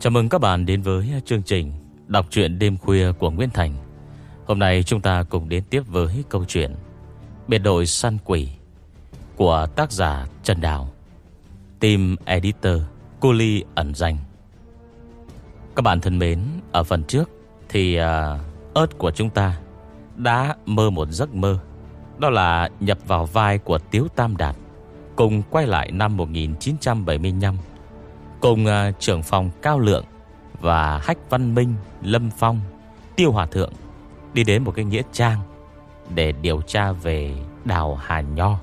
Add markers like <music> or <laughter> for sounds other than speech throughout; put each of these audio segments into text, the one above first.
Chào mừng các bạn đến với chương trình Đọc truyện đêm khuya của Nguyễn Thành. Hôm nay chúng ta cùng đến tiếp với câu chuyện Biệt đội săn quỷ Của tác giả Trần Đào Team Editor Cô Ly ẩn danh. Các bạn thân mến Ở phần trước Thì uh, ớt của chúng ta Đã mơ một giấc mơ Đó là nhập vào vai của Tiếu Tam Đạt Cùng quay lại năm 1975 Cùng uh, trưởng phòng Cao Lượng Và Hách Văn Minh Lâm Phong Tiêu Hòa Thượng Đi đến một cái nghĩa trang Để điều tra về Đào Hà Nho.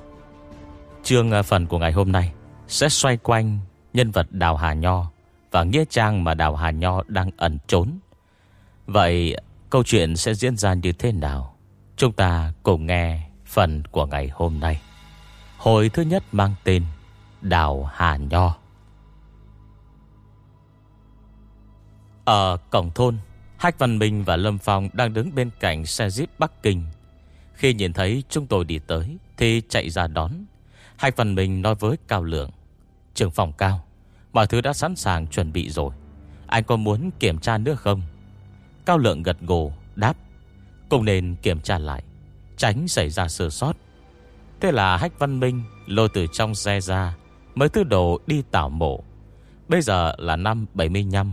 Chương uh, phần của ngày hôm nay Sẽ xoay quanh nhân vật Đào Hà Nho Và nghĩa trang mà Đào Hà Nho đang ẩn trốn. Vậy câu chuyện sẽ diễn ra như thế nào? Chúng ta cùng nghe phần của ngày hôm nay. Hồi thứ nhất mang tên Đào Hà Nho. Ở cổng thôn, Hách Văn Minh và Lâm Phong Đang đứng bên cạnh xe jeep Bắc Kinh. Khi nhìn thấy chúng tôi đi tới Thì chạy ra đón. Hách Văn Minh nói với Cao Lượng Trường phòng Cao, Mọi thứ đã sẵn sàng chuẩn bị rồi. Anh có muốn kiểm tra nữa không? Cao Lượng gật gù, đáp, Cũng nên kiểm tra lại, Tránh xảy ra sơ sót. Thế là Hách Văn Minh lôi từ trong xe ra, Mới thứ đồ đi tảo mộ. Bây giờ là năm 75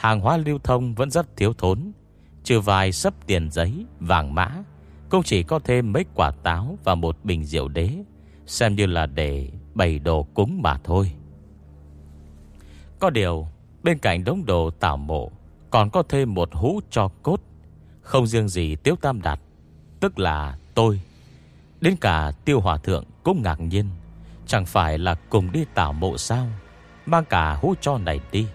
Hàng hóa lưu thông vẫn rất thiếu thốn, Trừ vài sấp tiền giấy, Vàng mã. Cũng chỉ có thêm mấy quả táo Và một bình rượu đế, Xem như là để bày đồ cúng mà thôi. Có điều, Bên cạnh đống đồ tảo mộ, Còn có thêm một hũ cho cốt. Không riêng gì Tiếu Tam Đạt, Tức là tôi, Đến cả Tiêu Hòa Thượng cũng ngạc nhiên. Chẳng phải là cùng đi tảo mộ sao, Mang cả hũ cho này đi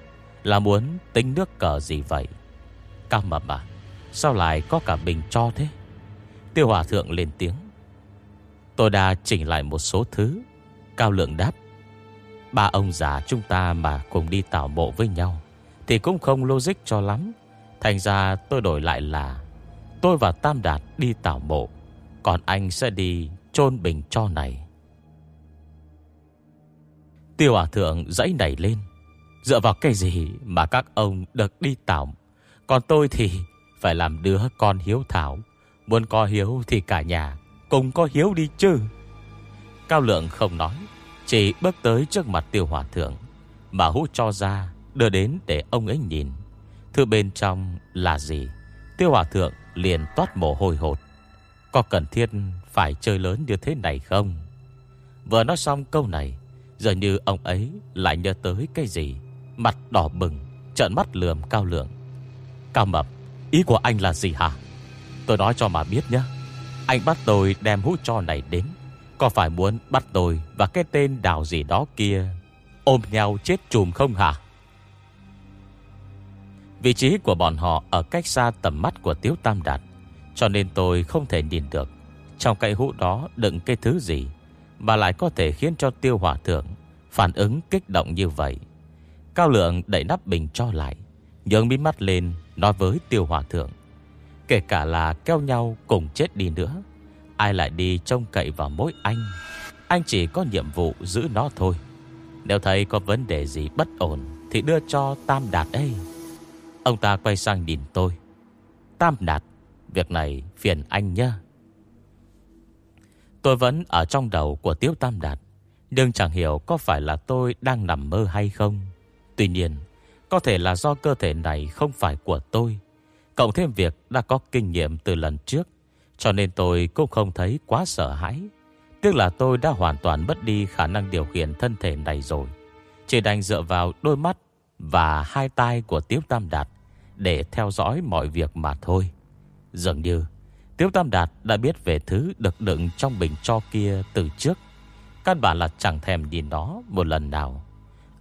là muốn tính nước cờ gì vậy? Cao mập à Sao lại có cả bình cho thế? Tiêu hòa thượng lên tiếng. Tôi đã chỉnh lại một số thứ. Cao lượng đáp. Ba ông già chúng ta mà cùng đi tảo mộ với nhau Thì cũng không logic cho lắm. Thành ra tôi đổi lại là Tôi và Tam Đạt đi tảo mộ, Còn anh sẽ đi chôn bình cho này. Tiêu hòa thượng dãy nảy lên. Dựa vào cái gì mà các ông được đi tạo, Còn tôi thì phải làm đứa con hiếu thảo. Muốn có hiếu thì cả nhà Cùng có hiếu đi chứ. Cao lượng không nói Chỉ bước tới trước mặt tiêu hòa thượng Mà hút cho ra Đưa đến để ông ấy nhìn. Thứ bên trong là gì? Tiêu hòa thượng liền toát mồ hôi hột. Có cần thiết phải chơi lớn như thế này không? Vừa nói xong câu này Giờ như ông ấy lại nhớ tới cái gì. Mặt đỏ bừng, Trợn mắt lườm cao lượng. Cao mập, Ý của anh là gì hả? Tôi nói cho mà biết nhé. Anh bắt tôi đem hũ cho này đến. Có phải muốn bắt tôi Và cái tên đào gì đó kia Ôm nhau chết chùm không hả? Vị trí của bọn họ Ở cách xa tầm mắt của Tiếu Tam Đạt, Cho nên tôi không thể nhìn được Trong cái hũ đó đựng cái thứ gì, Mà lại có thể khiến cho tiêu hỏa thượng Phản ứng kích động như vậy. Cao lượng đẩy nắp bình cho lại Nhướng mí mắt lên, Nói với tiêu hòa thượng, Kể cả là keo nhau cùng chết đi nữa, Ai lại đi trông cậy vào mỗi anh? Anh chỉ có nhiệm vụ giữ nó thôi. Nếu thấy có vấn đề gì bất ổn, Thì đưa cho Tam Đạt ấy Ông ta quay sang nhìn tôi. Tam Đạt, Việc này phiền anh nhé Tôi vẫn ở trong đầu của Tiếu Tam Đạt, Nhưng chẳng hiểu có phải là tôi đang nằm mơ hay không. Tuy nhiên, có thể là do cơ thể này không phải của tôi. Cộng thêm việc đã có kinh nghiệm từ lần trước, cho nên tôi cũng không thấy quá sợ hãi. Tiếc là tôi đã hoàn toàn mất đi khả năng điều khiển thân thể này rồi. Chỉ đành dựa vào đôi mắt và hai tay của Tiếu Tam Đạt để theo dõi mọi việc mà thôi. Dường như Tiếu Tam Đạt đã biết về thứ được đựng trong bình cho kia từ trước. Căn bản là chẳng thèm nhìn nó một lần nào.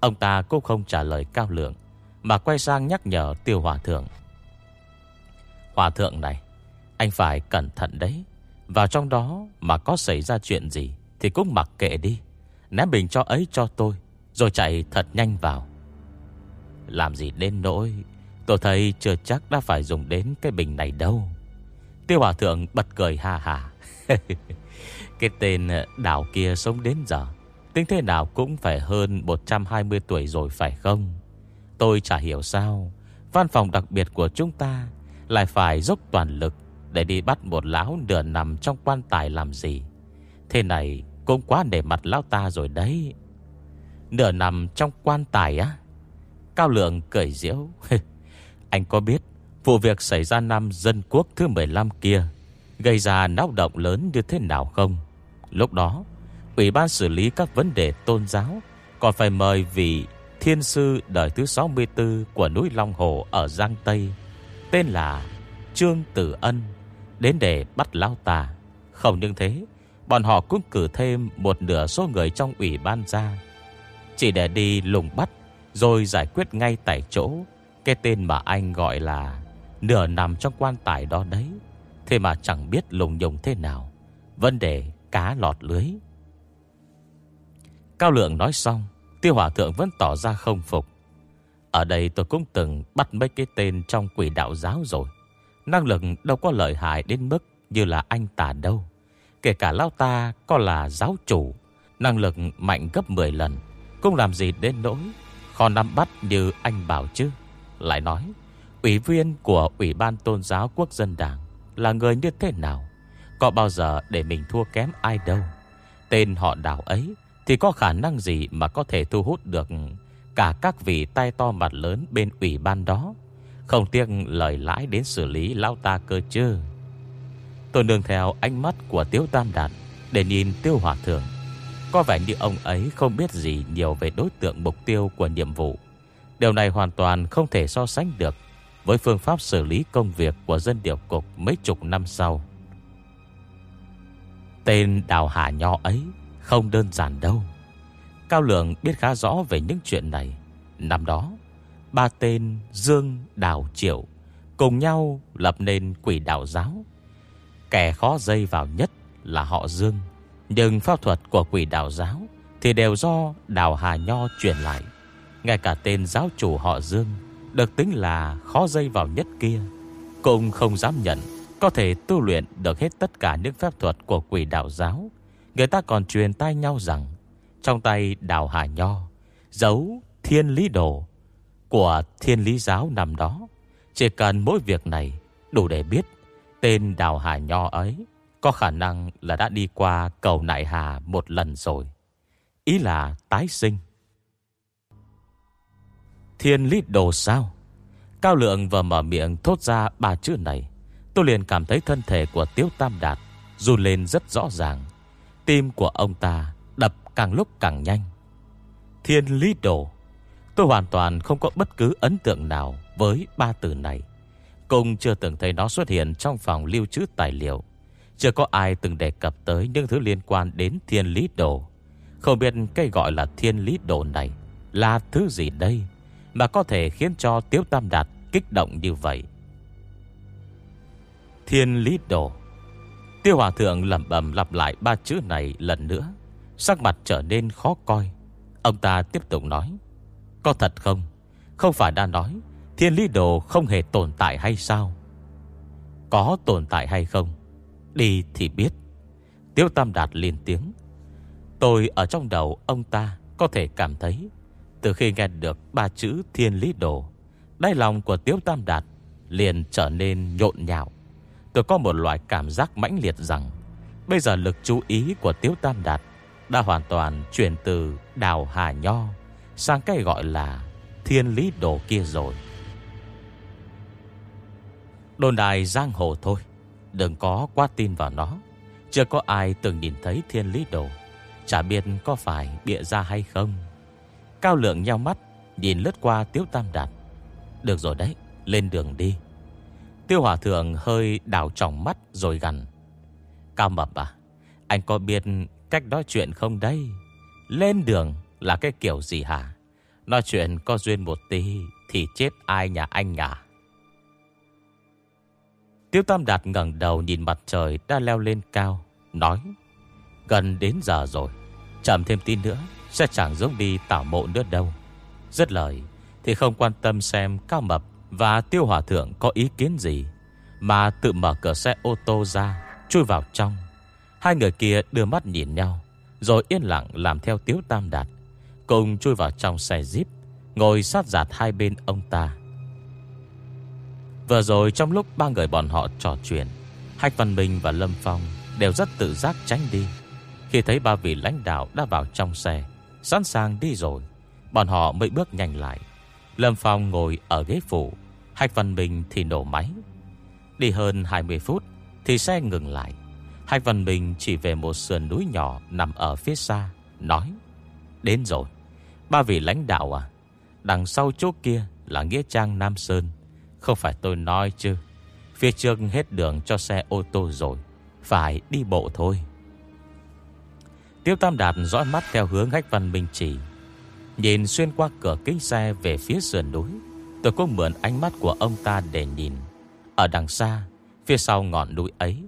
Ông ta cũng không trả lời cao lượng, Mà quay sang nhắc nhở tiêu hòa thượng. Hòa thượng này, Anh phải cẩn thận đấy. Vào trong đó mà có xảy ra chuyện gì Thì cũng mặc kệ đi. Ném bình cho ấy cho tôi, Rồi chạy thật nhanh vào. Làm gì đến nỗi, Tôi thấy chưa chắc đã phải dùng đến cái bình này đâu. Tiêu hòa thượng bật cười ha hà <laughs> Cái tên ờ, đảo kia sống đến giờ Tính thế nào cũng phải hơn 120 tuổi rồi phải không? Tôi chả hiểu sao Văn phòng đặc biệt của chúng ta Lại phải dốc toàn lực Để đi bắt một lão nửa nằm trong quan tài làm gì. Thế này cũng quá để mặt lão ta rồi đấy. Nửa nằm trong quan tài á? Cao Lượng cười diễu <laughs> Anh có biết Vụ việc xảy ra năm dân quốc thứ 15 kia Gây ra náo động lớn như thế nào không? Lúc đó Ủy ban xử lý các vấn đề tôn giáo Còn phải mời vị thiên sư đời thứ 64 Của núi Long Hồ ở Giang Tây, Tên là Trương Tử Ân, Đến để bắt lão tà. Không những thế, Bọn họ cũng cử thêm một nửa số người trong ủy ban ra, Chỉ để đi lùng bắt, Rồi giải quyết ngay tại chỗ. Cái tên mà anh gọi là Nửa nằm trong quan tài đó đấy, Thế mà chẳng biết lùng nhùng thế nào. Vấn đề cá lọt lưới. Cao lượng nói xong, Tiêu hỏa thượng vẫn tỏ ra không phục. Ở đây tôi cũng từng bắt mấy cái tên trong quỷ đạo giáo rồi. Năng lực đâu có lợi hại đến mức như là anh tà đâu. Kể cả lao ta có là giáo chủ, Năng lực mạnh gấp 10 lần, Cũng làm gì đến nỗi Khó nắm bắt như anh bảo chứ. Lại nói, Ủy viên của Ủy ban Tôn giáo Quốc dân Đảng Là người như thế nào? Có bao giờ để mình thua kém ai đâu? Tên họ đảo ấy thì có khả năng gì mà có thể thu hút được Cả các vị tay to mặt lớn Bên ủy ban đó? Không tiếc lời lãi đến xử lý Lão ta cơ chứ. Tôi nương theo ánh mắt của Tiếu Tam Đạt Để nhìn Tiêu Hòa Thượng. Có vẻ như ông ấy không biết gì Nhiều về đối tượng mục tiêu của nhiệm vụ. Điều này hoàn toàn không thể so sánh được Với phương pháp xử lý công việc Của dân điều cục mấy chục năm sau. Tên Đào Hà Nho ấy không đơn giản đâu. Cao Lượng biết khá rõ về những chuyện này. Năm đó, Ba tên Dương, Đào, Triệu Cùng nhau lập nên quỷ đạo giáo. Kẻ khó dây vào nhất là họ Dương, Nhưng pháp thuật của quỷ đạo giáo Thì đều do Đào Hà Nho truyền lại. Ngay cả tên giáo chủ họ Dương Được tính là khó dây vào nhất kia, Cũng không dám nhận Có thể tu luyện được hết tất cả những phép thuật của quỷ đạo giáo Người ta còn truyền tai nhau rằng, Trong tay Đào Hà Nho, Giấu thiên lý đồ Của thiên lý giáo nằm đó Chỉ cần mỗi việc này Đủ để biết Tên Đào Hà Nho ấy có khả năng là đã đi qua cầu Nại Hà một lần rồi. Ý là tái sinh. Thiên lý đồ sao? Cao lượng vừa mở miệng thốt ra ba chữ này. Tôi liền cảm thấy thân thể của Tiếu Tam Đạt Dù lên rất rõ ràng. Tim của ông ta đập càng lúc càng nhanh. Thiên lý đồ. Tôi hoàn toàn không có bất cứ ấn tượng nào với ba từ này. Cũng chưa từng thấy nó xuất hiện trong phòng lưu trữ tài liệu Chưa có ai từng đề cập tới những thứ liên quan đến thiên lý đồ Không biết cái gọi là thiên lý đồ này Là thứ gì đây Mà có thể khiến cho Tiếu Tam Đạt kích động như vậy Thiên lý đồ Tiêu Hòa Thượng lầm bầm lặp lại ba chữ này lần nữa. Sắc mặt trở nên khó coi. Ông ta tiếp tục nói, Có thật không? Không phải đã nói, Thiên lý đồ không hề tồn tại hay sao? Có tồn tại hay không? Đi thì biết. Tiêu Tam Đạt liền tiếng, Tôi ở trong đầu ông ta Có thể cảm thấy, Từ khi nghe được ba chữ thiên lý đồ, Đáy lòng của Tiếu Tam Đạt Liền trở nên nhộn nhạo. Tôi có một loại cảm giác mãnh liệt rằng, Bây giờ lực chú ý của Tiếu Tam Đạt Đã hoàn toàn chuyển từ đào hà nho Sang cái gọi là thiên lý đồ kia rồi. Đồn đài giang hồ thôi, Đừng có quá tin vào nó. Chưa có ai từng nhìn thấy thiên lý đồ, Chả biết có phải bịa ra hay không. Cao lượng nhau mắt, Nhìn lướt qua Tiếu Tam Đạt. Được rồi đấy, Lên đường đi. Tiêu Hòa Thượng hơi đảo trọng mắt rồi gằn. Cao Mập à Anh có biết cách nói chuyện không đây? Lên đường là cái kiểu gì hả? Nói chuyện có duyên một tí Thì chết ai nhà anh à? Tiêu Tam Đạt ngẩng đầu nhìn mặt trời đã leo lên cao, nói Gần đến giờ rồi, chậm thêm tin nữa sẽ chẳng giống đi tảo mộ nữa đâu. Rất lời thì không quan tâm xem Cao Mập và Tiêu Hòa Thượng có ý kiến gì, mà tự mở cửa xe ô tô ra, chui vào trong. Hai người kia đưa mắt nhìn nhau, rồi yên lặng làm theo Tiếu Tam Đạt, cùng chui vào trong xe Jeep, Ngồi sát giạt hai bên ông ta. Vừa rồi trong lúc ba người bọn họ trò chuyện Hạch Văn Minh và Lâm Phong Đều rất tự giác tránh đi. Khi thấy ba vị lãnh đạo đã vào trong xe Sẵn sàng đi rồi Bọn họ mới bước nhanh lại. Lâm Phong ngồi ở ghế phụ Hách Văn Bình thì nổ máy. Đi hơn 20 phút Thì xe ngừng lại. Hách Văn Bình chỉ về một sườn núi nhỏ Nằm ở phía xa, Nói, Đến rồi. Ba vị lãnh đạo à Đằng sau chỗ kia là Nghĩa Trang Nam Sơn. Không phải tôi nói chứ. Phía trước hết đường cho xe ô tô rồi. Phải đi bộ thôi. Tiêu Tam Đạt dõi mắt theo hướng Hách Văn Minh chỉ, Nhìn xuyên qua cửa kính xe về phía sườn núi. Tôi cũng mượn ánh mắt của ông ta để nhìn. Ở đằng xa, Phía sau ngọn núi ấy,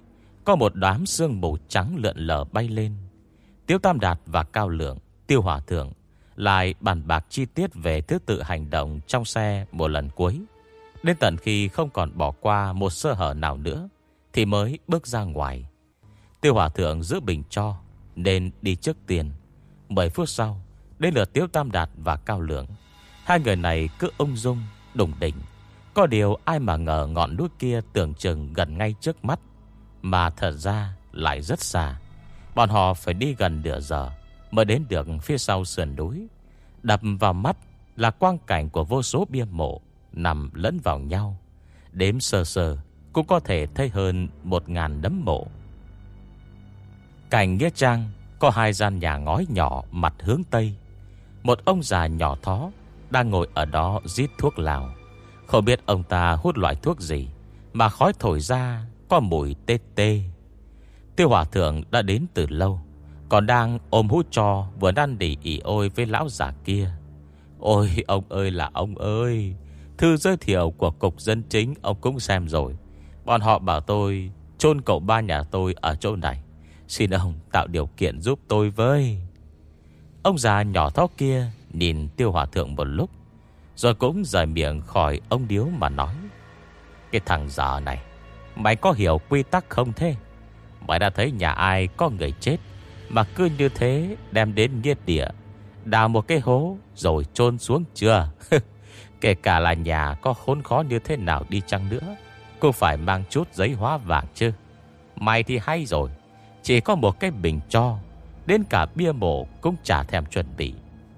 Có một đám sương mù trắng lượn lờ bay lên. Tiêu Tam Đạt và Cao Lượng, Tiêu Hòa Thượng Lại bàn bạc chi tiết về thứ tự hành động Trong xe một lần cuối. Đến tận khi không còn bỏ qua Một sơ hở nào nữa, Thì mới bước ra ngoài. Tiêu Hòa Thượng giữ bình cho, Nên đi trước tiền. 10 phút sau, Đến lượt Tiếu Tam Đạt và Cao Lượng, Hai người này cứ ung dung Đùng đỉnh Có điều ai mà ngờ ngọn núi kia Tưởng chừng gần ngay trước mắt, Mà thật ra lại rất xa. Bọn họ phải đi gần nửa giờ Mới đến được phía sau sườn núi. Đập vào mắt là quang cảnh của vô số bia mộ Nằm lẫn vào nhau. Đếm sơ sơ Cũng có thể thấy hơn một ngàn đấm mộ. Cảnh Nghĩa Trang Có hai gian nhà ngói nhỏ mặt hướng Tây. Một ông già nhỏ thó đang ngồi ở đó giết thuốc lào. Không biết ông ta hút loại thuốc gì, Mà khói thổi ra Có mùi tê tê. Tiêu hỏa thượng đã đến từ lâu, Còn đang ôm hút cho Vừa đang đỉ ỉ ôi với lão già kia. Ôi, ông ơi là ông ơi, Thư giới thiệu của cục dân chính Ông cũng xem rồi. Bọn họ bảo tôi chôn cậu ba nhà tôi ở chỗ này. Xin ông tạo điều kiện giúp tôi với. Ông già nhỏ thóc kia Nhìn tiêu hòa thượng một lúc, Rồi cũng rời miệng khỏi ông điếu mà nói, Cái thằng già này, Mày có hiểu quy tắc không thế? Mày đã thấy nhà ai có người chết Mà cứ như thế đem đến nghiệt địa, Đào một cái hố Rồi chôn xuống chưa? <laughs> Kể cả là nhà có khốn khó như thế nào đi chăng nữa, Cũng phải mang chút giấy hóa vàng chứ. Mày thì hay rồi, Chỉ có một cái bình cho, Đến cả bia mộ cũng chả thèm chuẩn bị.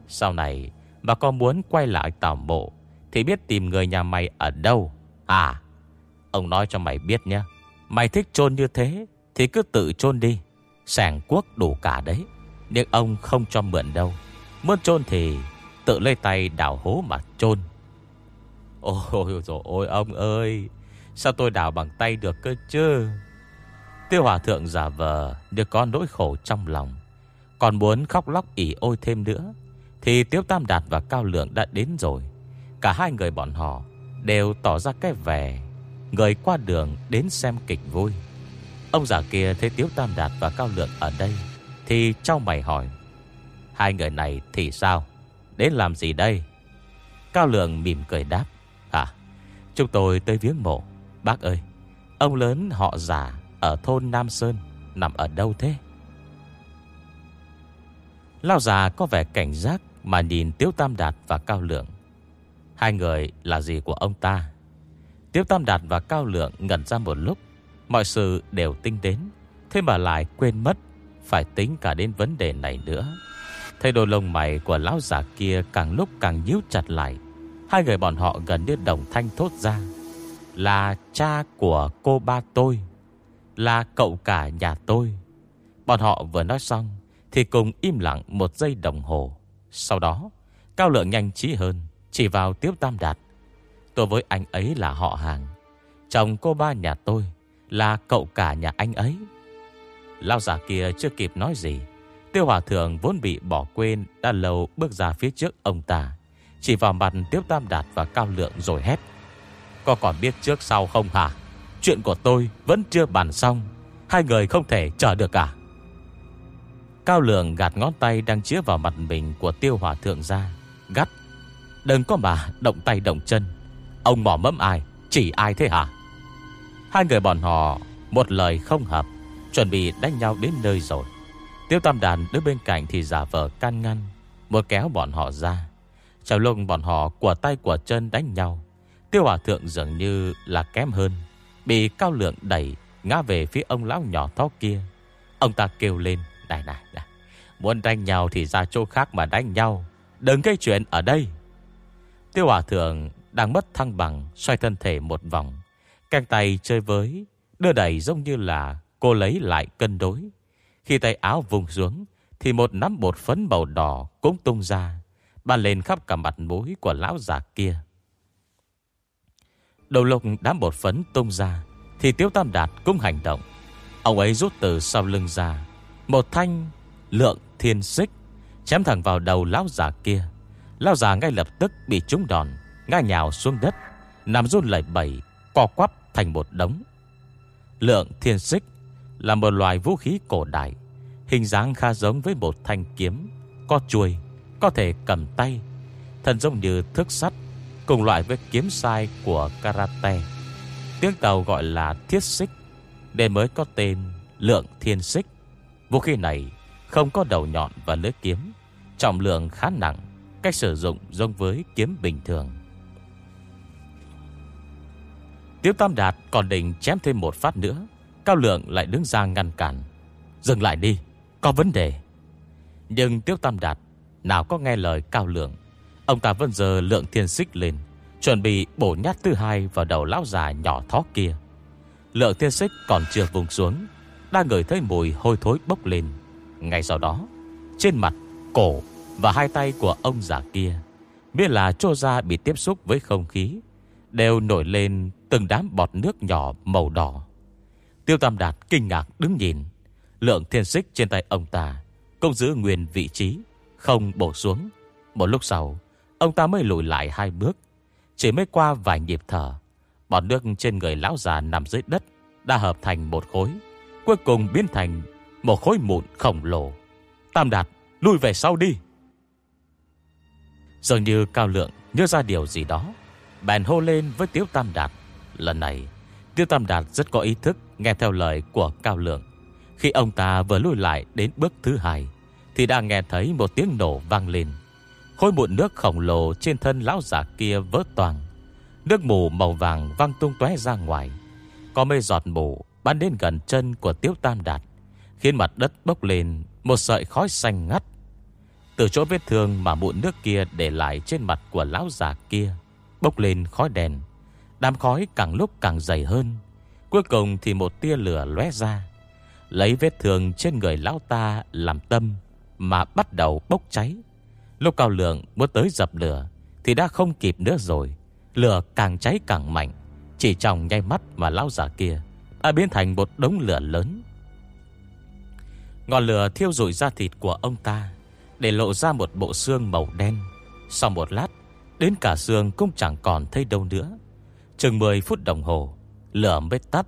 Sau này, bà con muốn quay lại tảo mộ, Thì biết tìm người nhà mày ở đâu? À Ông nói cho mày biết nhé, Mày thích chôn như thế Thì cứ tự chôn đi, Sàng quốc đủ cả đấy. Nhưng ông không cho mượn đâu, Muốn chôn thì tự lấy tay đào hố mà chôn. Ôi rồi ôi, ông ơi, Sao tôi đào bằng tay được cơ chứ? Tiêu hòa thượng giả vờ Được có nỗi khổ trong lòng, còn muốn khóc lóc ỉ ôi thêm nữa. Thì Tiếu Tam Đạt và Cao Lượng đã đến rồi. Cả hai người bọn họ Đều tỏ ra cái vẻ Người qua đường đến xem kịch vui. Ông già kia thấy Tiếu Tam Đạt và Cao Lượng ở đây Thì trao mày hỏi, Hai người này thì sao? Đến làm gì đây? Cao Lượng mỉm cười đáp À chúng tôi tới viếng mộ. Bác ơi, Ông lớn họ già ở thôn Nam Sơn Nằm ở đâu thế? Lao già có vẻ cảnh giác mà nhìn Tiếu Tam Đạt và Cao Lượng. Hai người là gì của ông ta? Tiếu Tam Đạt và Cao Lượng Ngẩn ra một lúc. Mọi sự đều tinh đến, Thế mà lại quên mất Phải tính cả đến vấn đề này nữa. Thấy đồ lông mày của lão giả kia Càng lúc càng nhíu chặt lại, Hai người bọn họ gần như đồng thanh thốt ra. Là cha của cô ba tôi, Là cậu cả nhà tôi. Bọn họ vừa nói xong thì cùng im lặng một giây đồng hồ. Sau đó, Cao lượng nhanh trí hơn, Chỉ vào Tiếu Tam Đạt. Tôi với anh ấy là họ hàng. Chồng cô ba nhà tôi Là cậu cả nhà anh ấy. Lao giả kia chưa kịp nói gì, Tiêu Hòa Thượng vốn bị bỏ quên Đã lâu bước ra phía trước ông ta, Chỉ vào mặt Tiếu Tam Đạt và Cao Lượng rồi hét. Có còn biết trước sau không hả? Chuyện của tôi vẫn chưa bàn xong, Hai người không thể chờ được cả Cao lượng gạt ngón tay đang chĩa vào mặt mình của tiêu hòa thượng ra. Gắt. Đừng có mà động tay động chân. Ông mỏ mẫm ai? Chỉ ai thế hả? Hai người bọn họ, một lời không hợp. Chuẩn bị đánh nhau đến nơi rồi. Tiêu tam đàn đứng bên cạnh thì giả vờ can ngăn. Một kéo bọn họ ra. Trong lúc bọn họ của tay của chân đánh nhau, Tiêu hòa thượng dường như là kém hơn, Bị cao lượng đẩy Ngã về phía ông lão nhỏ thó kia Ông ta kêu lên này này này. Muốn đánh nhau thì ra chỗ khác mà đánh nhau. Đừng gây chuyện ở đây. Tiêu hòa thượng đang mất thăng bằng, Xoay thân thể một vòng. Căng tay chơi với, Đưa đẩy giống như là cô lấy lại cân đối. Khi tay áo vùng xuống, Thì một nắm bột phấn màu đỏ cũng tung ra Ban lên khắp cả mặt mũi của lão già kia. Đầu lục đám bột phấn tung ra, Thì tiêu Tam Đạt cũng hành động. Ông ấy rút từ sau lưng ra một thanh lượng thiên xích Chém thẳng vào đầu lão già kia. Lão già ngay lập tức bị trúng đòn, Ngã nhào xuống đất, Nằm run lẩy bẩy, Co quắp thành một đống. Lượng thiên xích Là một loài vũ khí cổ đại, Hình dáng khá giống với một thanh kiếm, Có chuôi, Có thể cầm tay Thần giống như thước sắt, Cùng loại với kiếm sai của karate. Tiếng tàu gọi là thiết xích, Để mới có tên lượng thiên xích. Vũ khí này không có đầu nhọn và lưỡi kiếm, Trọng lượng khá nặng, Cách sử dụng giống với kiếm bình thường. Tiếu Tam Đạt còn định chém thêm một phát nữa, Cao Lượng lại đứng ra ngăn cản. Dừng lại đi, Có vấn đề. Nhưng Tiếu Tam Đạt Nào có nghe lời Cao Lượng, Ông ta vẫn giờ lượng thiên xích lên, Chuẩn bị bổ nhát thứ hai vào đầu lão già nhỏ thó kia. Lượng thiên xích còn chưa vùng xuống đang ngửi thấy mùi hôi thối bốc lên. Ngay sau đó Trên mặt, cổ và hai tay của ông già kia Biết là trô ra bị tiếp xúc với không khí Đều nổi lên từng đám bọt nước nhỏ màu đỏ. Tiêu Tam Đạt kinh ngạc đứng nhìn. Lượng thiên xích trên tay ông ta Cũng giữ nguyên vị trí Không bổ xuống. Một lúc sau Ông ta mới lùi lại hai bước. Chỉ mới qua vài nhịp thở Bọt nước trên người lão già nằm dưới đất Đã hợp thành một khối. Cuối cùng biến thành một khối mụn khổng lồ. Tam Đạt lùi về sau đi. Dường như Cao Lượng nhớ ra điều gì đó, Bèn hô lên với Tiếu Tam Đạt. Lần này, Tiếu Tam Đạt rất có ý thức Nghe theo lời của Cao Lượng. Khi ông ta vừa lùi lại đến bước thứ hai, Thì đã nghe thấy một tiếng nổ vang lên. Khối mụn nước khổng lồ Trên thân lão giả kia vỡ toàn Nước mù màu vàng văng tung tóe ra ngoài. Có mây giọt mù Bắn đến gần chân của Tiếu Tam Đạt, Khiến mặt đất bốc lên Một sợi khói xanh ngắt. Từ chỗ vết thương mà mụn nước kia Để lại trên mặt của lão già kia Bốc lên khói đèn, Đám khói càng lúc càng dày hơn. Cuối cùng thì một tia lửa lóe ra, Lấy vết thương trên người lão ta Làm tâm Mà bắt đầu bốc cháy. Lúc cao lượng muốn tới dập lửa Thì đã không kịp nữa rồi, Lửa càng cháy càng mạnh, Chỉ trong nháy mắt mà lão già kia đã biến thành một đống lửa lớn. Ngọn lửa thiêu rụi da thịt của ông ta, Để lộ ra một bộ xương màu đen. Sau một lát, Đến cả xương cũng chẳng còn thấy đâu nữa. Chừng 10 phút đồng hồ, Lửa mới tắt.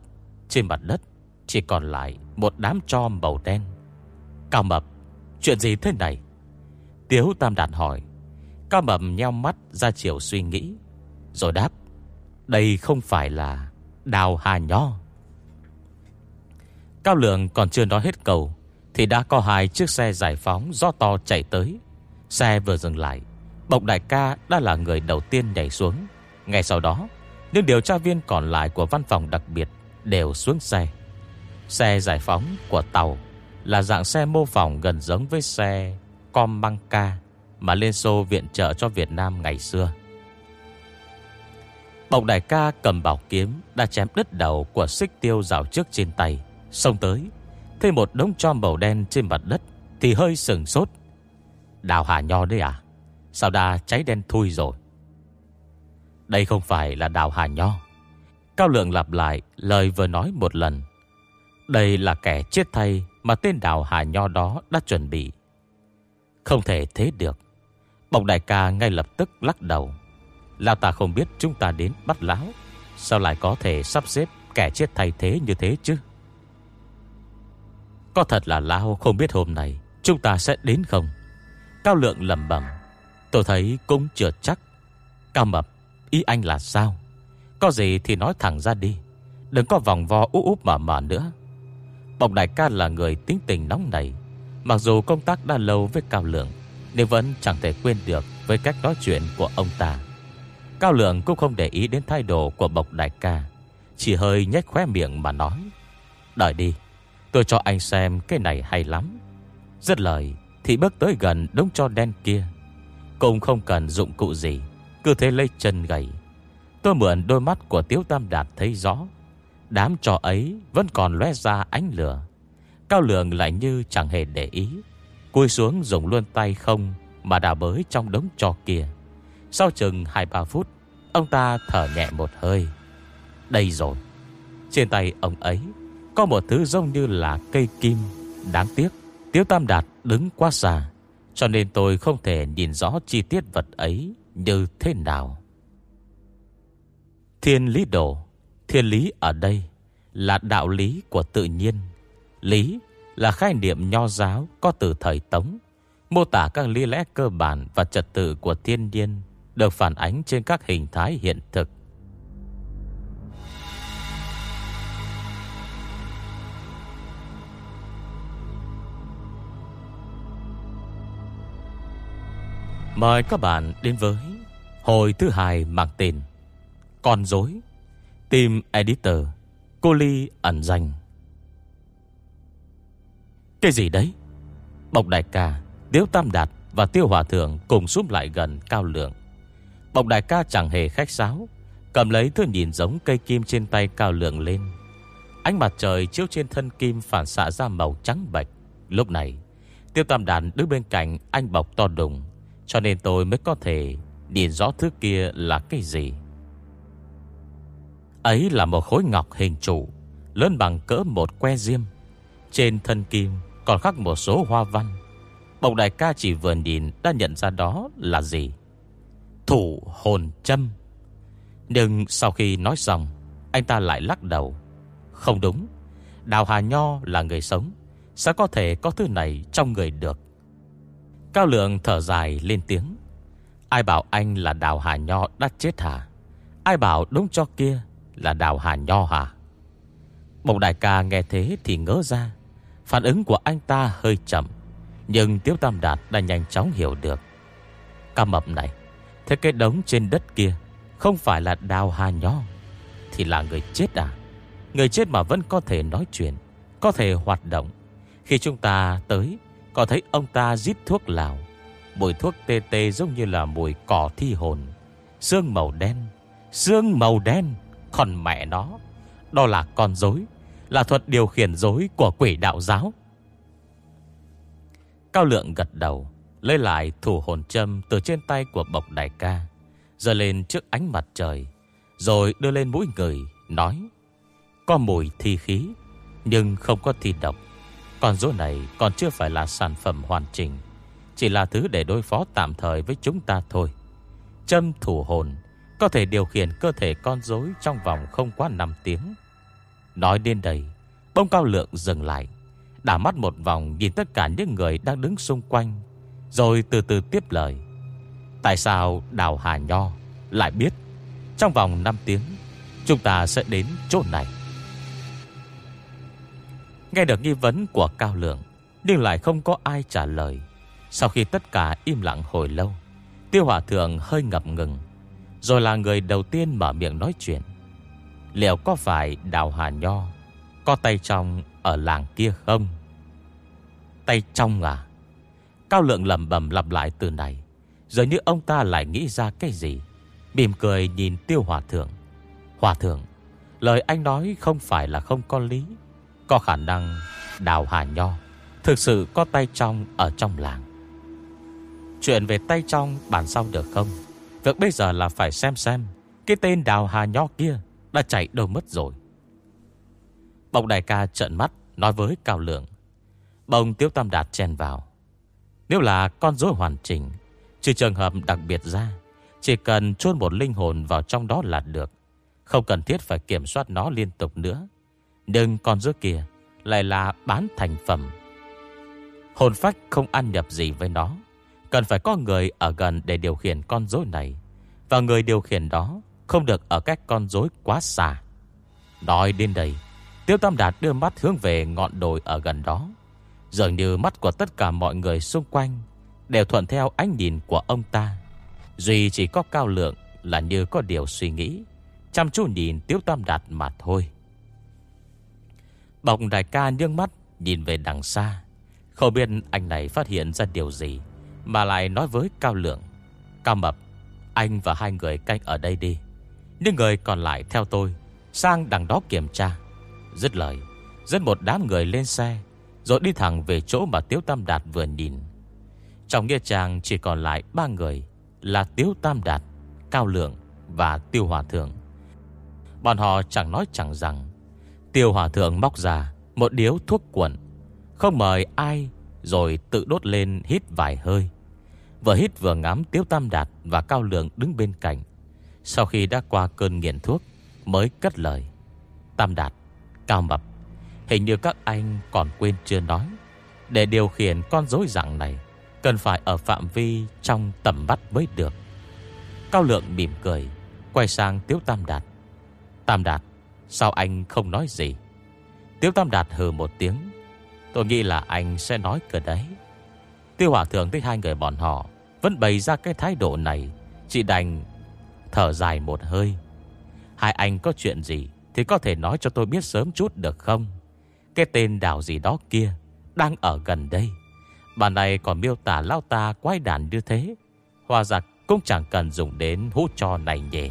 Trên mặt đất, Chỉ còn lại một đám tro màu đen. Cao mập, Chuyện gì thế này? Tiếu Tam Đạt hỏi. Cao mập nheo mắt ra chiều suy nghĩ, Rồi đáp. Đây không phải là đào hà nho. Cao Lượng còn chưa nói hết cầu Thì đã có hai chiếc xe giải phóng Gió to chạy tới. Xe vừa dừng lại, Bộc đại ca đã là người đầu tiên nhảy xuống. Ngay sau đó, Những điều tra viên còn lại của văn phòng đặc biệt Đều xuống xe. Xe giải phóng của tàu Là dạng xe mô phỏng gần giống với xe Comanca Mà Liên Xô viện trợ cho Việt Nam ngày xưa. Bộc đại ca cầm bảo kiếm Đã chém đứt đầu của xích tiêu rào trước trên tay. Xông tới, Thấy một đống cho màu đen trên mặt đất Thì hơi sừng sốt. Đào hà nho đấy à? Sao đã cháy đen thui rồi? Đây không phải là đào hà nho. Cao lượng lặp lại Lời vừa nói một lần. Đây là kẻ chết thay Mà tên đào hà nho đó đã chuẩn bị. Không thể thế được. Bọc đại ca ngay lập tức lắc đầu. Lão ta không biết chúng ta đến bắt lão Sao lại có thể sắp xếp Kẻ chết thay thế như thế chứ? Có thật là Lão không biết hôm nay Chúng ta sẽ đến không? Cao lượng lầm bẩm. Tôi thấy cũng chưa chắc. Cao mập, Ý anh là sao? Có gì thì nói thẳng ra đi. Đừng có vòng vo úp úp mở mở nữa. Bọc đại ca là người tính tình nóng này Mặc dù công tác đã lâu với Cao Lượng, Nhưng vẫn chẳng thể quên được với cách nói chuyện của ông ta. Cao Lượng cũng không để ý đến thái độ của bộc đại ca, Chỉ hơi nhếch khóe miệng mà nói. Đợi đi Tôi cho anh xem cái này hay lắm. Rất lời, Thì bước tới gần đống cho đen kia. Cũng không cần dụng cụ gì, Cứ thế lấy chân gầy. Tôi mượn đôi mắt của Tiếu Tam Đạt thấy rõ. Đám trò ấy vẫn còn lóe ra ánh lửa. Cao Lượng lại như chẳng hề để ý. Cui xuống dùng luôn tay không Mà đào bới trong đống trò kia. Sau chừng 2-3 phút, Ông ta thở nhẹ một hơi. Đây rồi. Trên tay ông ấy có một thứ giống như là cây kim. Đáng tiếc, Tiếu Tam Đạt đứng quá xa, Cho nên tôi không thể nhìn rõ chi tiết vật ấy Như thế nào. Thiên lý đồ, Thiên lý ở đây Là đạo lý của tự nhiên. Lý là khái niệm nho giáo Có từ thời Tống. Mô tả các lý lẽ cơ bản Và trật tự của thiên nhiên Được phản ánh trên các hình thái hiện thực. Mời các bạn đến với Hồi thứ hai mang tên, Con dối, Team Editor, Cô Ly ẩn danh. Cái gì đấy? Bọc đại ca, Tiếu Tam Đạt và Tiêu Hòa Thượng Cùng xúm lại gần cao lượng. Bọc đại ca chẳng hề khách sáo, Cầm lấy thứ nhìn giống cây kim trên tay cao lượng lên. Ánh mặt trời chiếu trên thân kim phản xạ ra màu trắng bạch. Lúc này, Tiêu Tam Đạt đứng bên cạnh anh bọc to đùng cho nên tôi mới có thể điền rõ thứ kia là cái gì. Ấy là một khối ngọc hình trụ, Lớn bằng cỡ một que diêm. Trên thân kim còn khắc một số hoa văn. Bồng đại ca chỉ vừa nhìn Đã nhận ra đó là gì? Thủ hồn châm. Nhưng sau khi nói xong, Anh ta lại lắc đầu. Không đúng, Đào Hà Nho là người sống, Sao có thể có thứ này trong người được? Cao Lượng thở dài lên tiếng. Ai bảo anh là Đào Hà Nho đã chết hả? Ai bảo đúng cho kia là Đào Hà Nho hả? Bồng đại ca nghe thế thì ngỡ ra. Phản ứng của anh ta hơi chậm, Nhưng Tiếu Tam Đạt đã nhanh chóng hiểu được. Ca mập này, Thế cái đống trên đất kia Không phải là Đào Hà Nho Thì là người chết à? Người chết mà vẫn có thể nói chuyện, Có thể hoạt động. Khi chúng ta tới có thấy ông ta giết thuốc lào. Mùi thuốc tê tê giống như là mùi cỏ thi hồn. Sương màu đen Sương màu đen. Còn mẹ nó, Đó là con dối, Là thuật điều khiển dối của quỷ đạo giáo. Cao lượng gật đầu, Lấy lại thủ hồn châm Từ trên tay của bộc đại ca Giờ lên trước ánh mặt trời, Rồi đưa lên mũi người, Nói, Có mùi thi khí, Nhưng không có thi độc. Con rối này còn chưa phải là sản phẩm hoàn chỉnh Chỉ là thứ để đối phó tạm thời với chúng ta thôi Châm thủ hồn có thể điều khiển cơ thể con rối trong vòng không quá 5 tiếng. Nói đến đây, bông cao lượng dừng lại, đã mắt một vòng nhìn tất cả những người đang đứng xung quanh, rồi từ từ tiếp lời. Tại sao Đào Hà Nho lại biết trong vòng 5 tiếng chúng ta sẽ đến chỗ này? Nghe được nghi vấn của Cao Lượng, nhưng lại không có ai trả lời. Sau khi tất cả im lặng hồi lâu, Tiêu Hòa Thượng hơi ngập ngừng, rồi là người đầu tiên mở miệng nói chuyện. Liệu có phải Đào Hà Nho Có tay trong ở làng kia không? Tay trong à? Cao lượng lầm bầm lặp lại từ này Giờ như ông ta lại nghĩ ra cái gì Mỉm cười nhìn tiêu hòa thượng. Hòa thượng Lời anh nói không phải là không có lý có khả năng Đào Hà Nho Thực sự có tay trong ở trong làng. Chuyện về tay trong bàn sau được không? Việc bây giờ là phải xem xem Cái tên đào hà nho kia Đã chạy đâu mất rồi. Bông đại ca trợn mắt Nói với Cao Lượng. Bông Tiếu Tam Đạt chen vào. Nếu là con rối hoàn chỉnh, Trừ trường hợp đặc biệt ra, Chỉ cần chôn một linh hồn vào trong đó là được. Không cần thiết phải kiểm soát nó liên tục nữa. Nhưng con rối kia, Lại là bán thành phẩm. Hồn phách không ăn nhập gì với nó. Cần phải có người ở gần để điều khiển con rối này. Và người điều khiển đó Không được ở cách con rối quá xa. Nói đến đây, Tiêu Tam Đạt đưa mắt hướng về ngọn đồi ở gần đó. Dường như mắt của tất cả mọi người xung quanh Đều thuận theo ánh nhìn của ông ta. Duy chỉ có cao lượng là như có điều suy nghĩ. Chăm chú nhìn Tiếu Tam Đạt mà thôi. Bọc đại ca nhương mắt, Nhìn về đằng xa. Không biết anh này phát hiện ra điều gì, Mà lại nói với Cao Lượng. Cao Mập, Anh và hai người canh ở đây đi. Những người còn lại theo tôi, Sang đằng đó kiểm tra. Dứt lời, Dẫn một đám người lên xe, Rồi đi thẳng về chỗ mà Tiếu Tam Đạt vừa nhìn. Trong nghĩa trang chỉ còn lại ba người Là Tiếu Tam Đạt, Cao Lượng và Tiêu Hòa Thượng. Bọn họ chẳng nói chẳng rằng Tiêu Hòa Thượng móc ra Một điếu thuốc quẩn Không mời ai Rồi tự đốt lên hít vài hơi. Vừa hít vừa ngắm Tiếu Tam Đạt Và Cao Lượng đứng bên cạnh. Sau khi đã qua cơn nghiện thuốc Mới cất lời. Tam Đạt, Cao Mập Hình như các anh còn quên chưa nói. Để điều khiển con dối dạng này Cần phải ở phạm vi Trong tầm bắt mới được. Cao Lượng mỉm cười Quay sang Tiếu Tam Đạt. Tam Đạt Sao anh không nói gì? Tiêu Tam Đạt hừ một tiếng. Tôi nghĩ là anh sẽ nói cửa đấy. Tiêu Hòa Thượng thấy hai người bọn họ Vẫn bày ra cái thái độ này, chị đành thở dài một hơi. Hai anh có chuyện gì Thì có thể nói cho tôi biết sớm chút được không? Cái tên đảo gì đó kia Đang ở gần đây. Bà này còn miêu tả lao ta quái đàn như thế. Hòa giặc cũng chẳng cần dùng đến hút cho này nhỉ.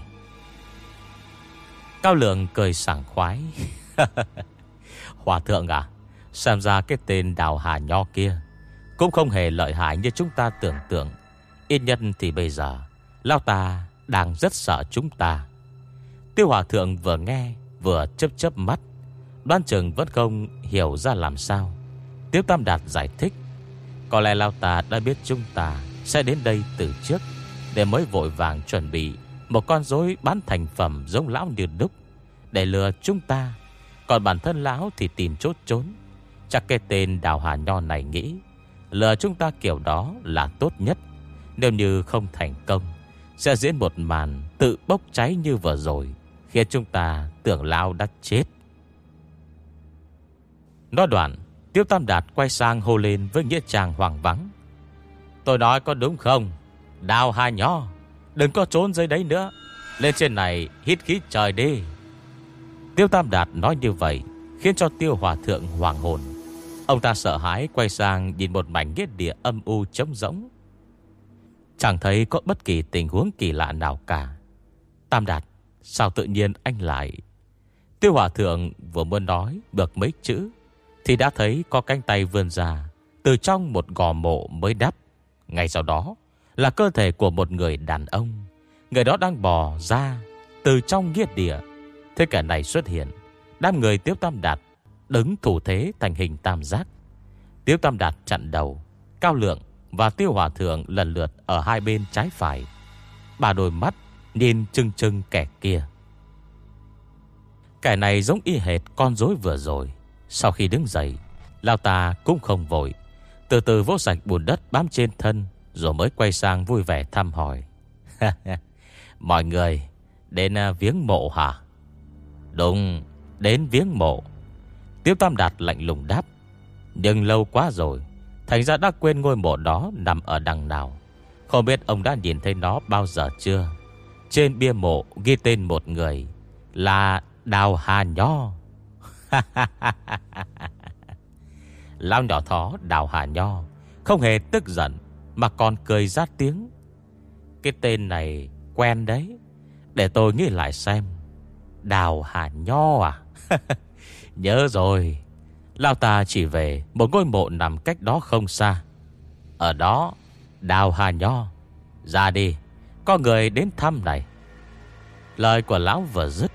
Cao Lượng cười sảng khoái. <laughs> Hòa thượng à Xem ra cái tên đào hà nho kia Cũng không hề lợi hại như chúng ta tưởng tượng. Ít nhất thì bây giờ Lao ta đang rất sợ chúng ta. Tiêu Hòa Thượng vừa nghe, Vừa chấp chấp mắt. Đoan chừng vẫn không hiểu ra làm sao. Tiêu Tam Đạt giải thích, Có lẽ Lao ta đã biết chúng ta Sẽ đến đây từ trước Để mới vội vàng chuẩn bị một con rối bán thành phẩm giống lão như đúc. Để lừa chúng ta, Còn bản thân lão thì tìm chốt trốn. Chắc cái tên đào hà nho này nghĩ, Lừa chúng ta kiểu đó là tốt nhất. Nếu như không thành công, Sẽ diễn một màn tự bốc cháy như vừa rồi, Khiến chúng ta tưởng lão đã chết. Nói đoạn, Tiêu Tam Đạt quay sang hô lên với Nghĩa Trang hoàng vắng. Tôi nói có đúng không, Đào hà nho? Đừng có trốn dưới đấy nữa. Lên trên này, hít khí trời đi. Tiêu Tam Đạt nói như vậy, Khiến cho Tiêu Hòa Thượng hoàng hồn. Ông ta sợ hãi quay sang Nhìn một mảnh ghét địa âm u trống rỗng. Chẳng thấy có bất kỳ tình huống kỳ lạ nào cả. Tam Đạt, Sao tự nhiên anh lại? Tiêu Hòa Thượng vừa muốn nói Được mấy chữ, Thì đã thấy có cánh tay vươn ra, Từ trong một gò mộ mới đắp Ngay sau đó là cơ thể của một người đàn ông. Người đó đang bò ra Từ trong nghĩa địa. Thế cả này xuất hiện, Đám người Tiếu Tam Đạt Đứng thủ thế thành hình tam giác. Tiếu Tam Đạt chặn đầu, Cao Lượng và Tiêu Hòa Thượng lần lượt Ở hai bên trái phải. Bà đôi mắt nhìn chừng chừng kẻ kia. Kẻ này giống y hệt con rối vừa rồi. Sau khi đứng dậy Lao ta cũng không vội. Từ từ vô sạch bùn đất bám trên thân rồi mới quay sang vui vẻ thăm hỏi. <laughs> Mọi người, Đến à, viếng mộ hả? Đúng, Đến viếng mộ. Tiêu Tam Đạt lạnh lùng đáp. Nhưng lâu quá rồi, Thành ra đã quên ngôi mộ đó nằm ở đằng nào. Không biết ông đã nhìn thấy nó bao giờ chưa? Trên bia mộ ghi tên một người Là Đào Hà Nho. <laughs> Lao nhỏ thó Đào Hà Nho Không hề tức giận. Mà còn cười ra tiếng. Cái tên này quen đấy, Để tôi nghĩ lại xem. Đào Hà Nho à? <laughs> Nhớ rồi Lao ta chỉ về một ngôi mộ nằm cách đó không xa. Ở đó, Đào Hà Nho. Ra đi, Có người đến thăm này. Lời của lão vừa dứt,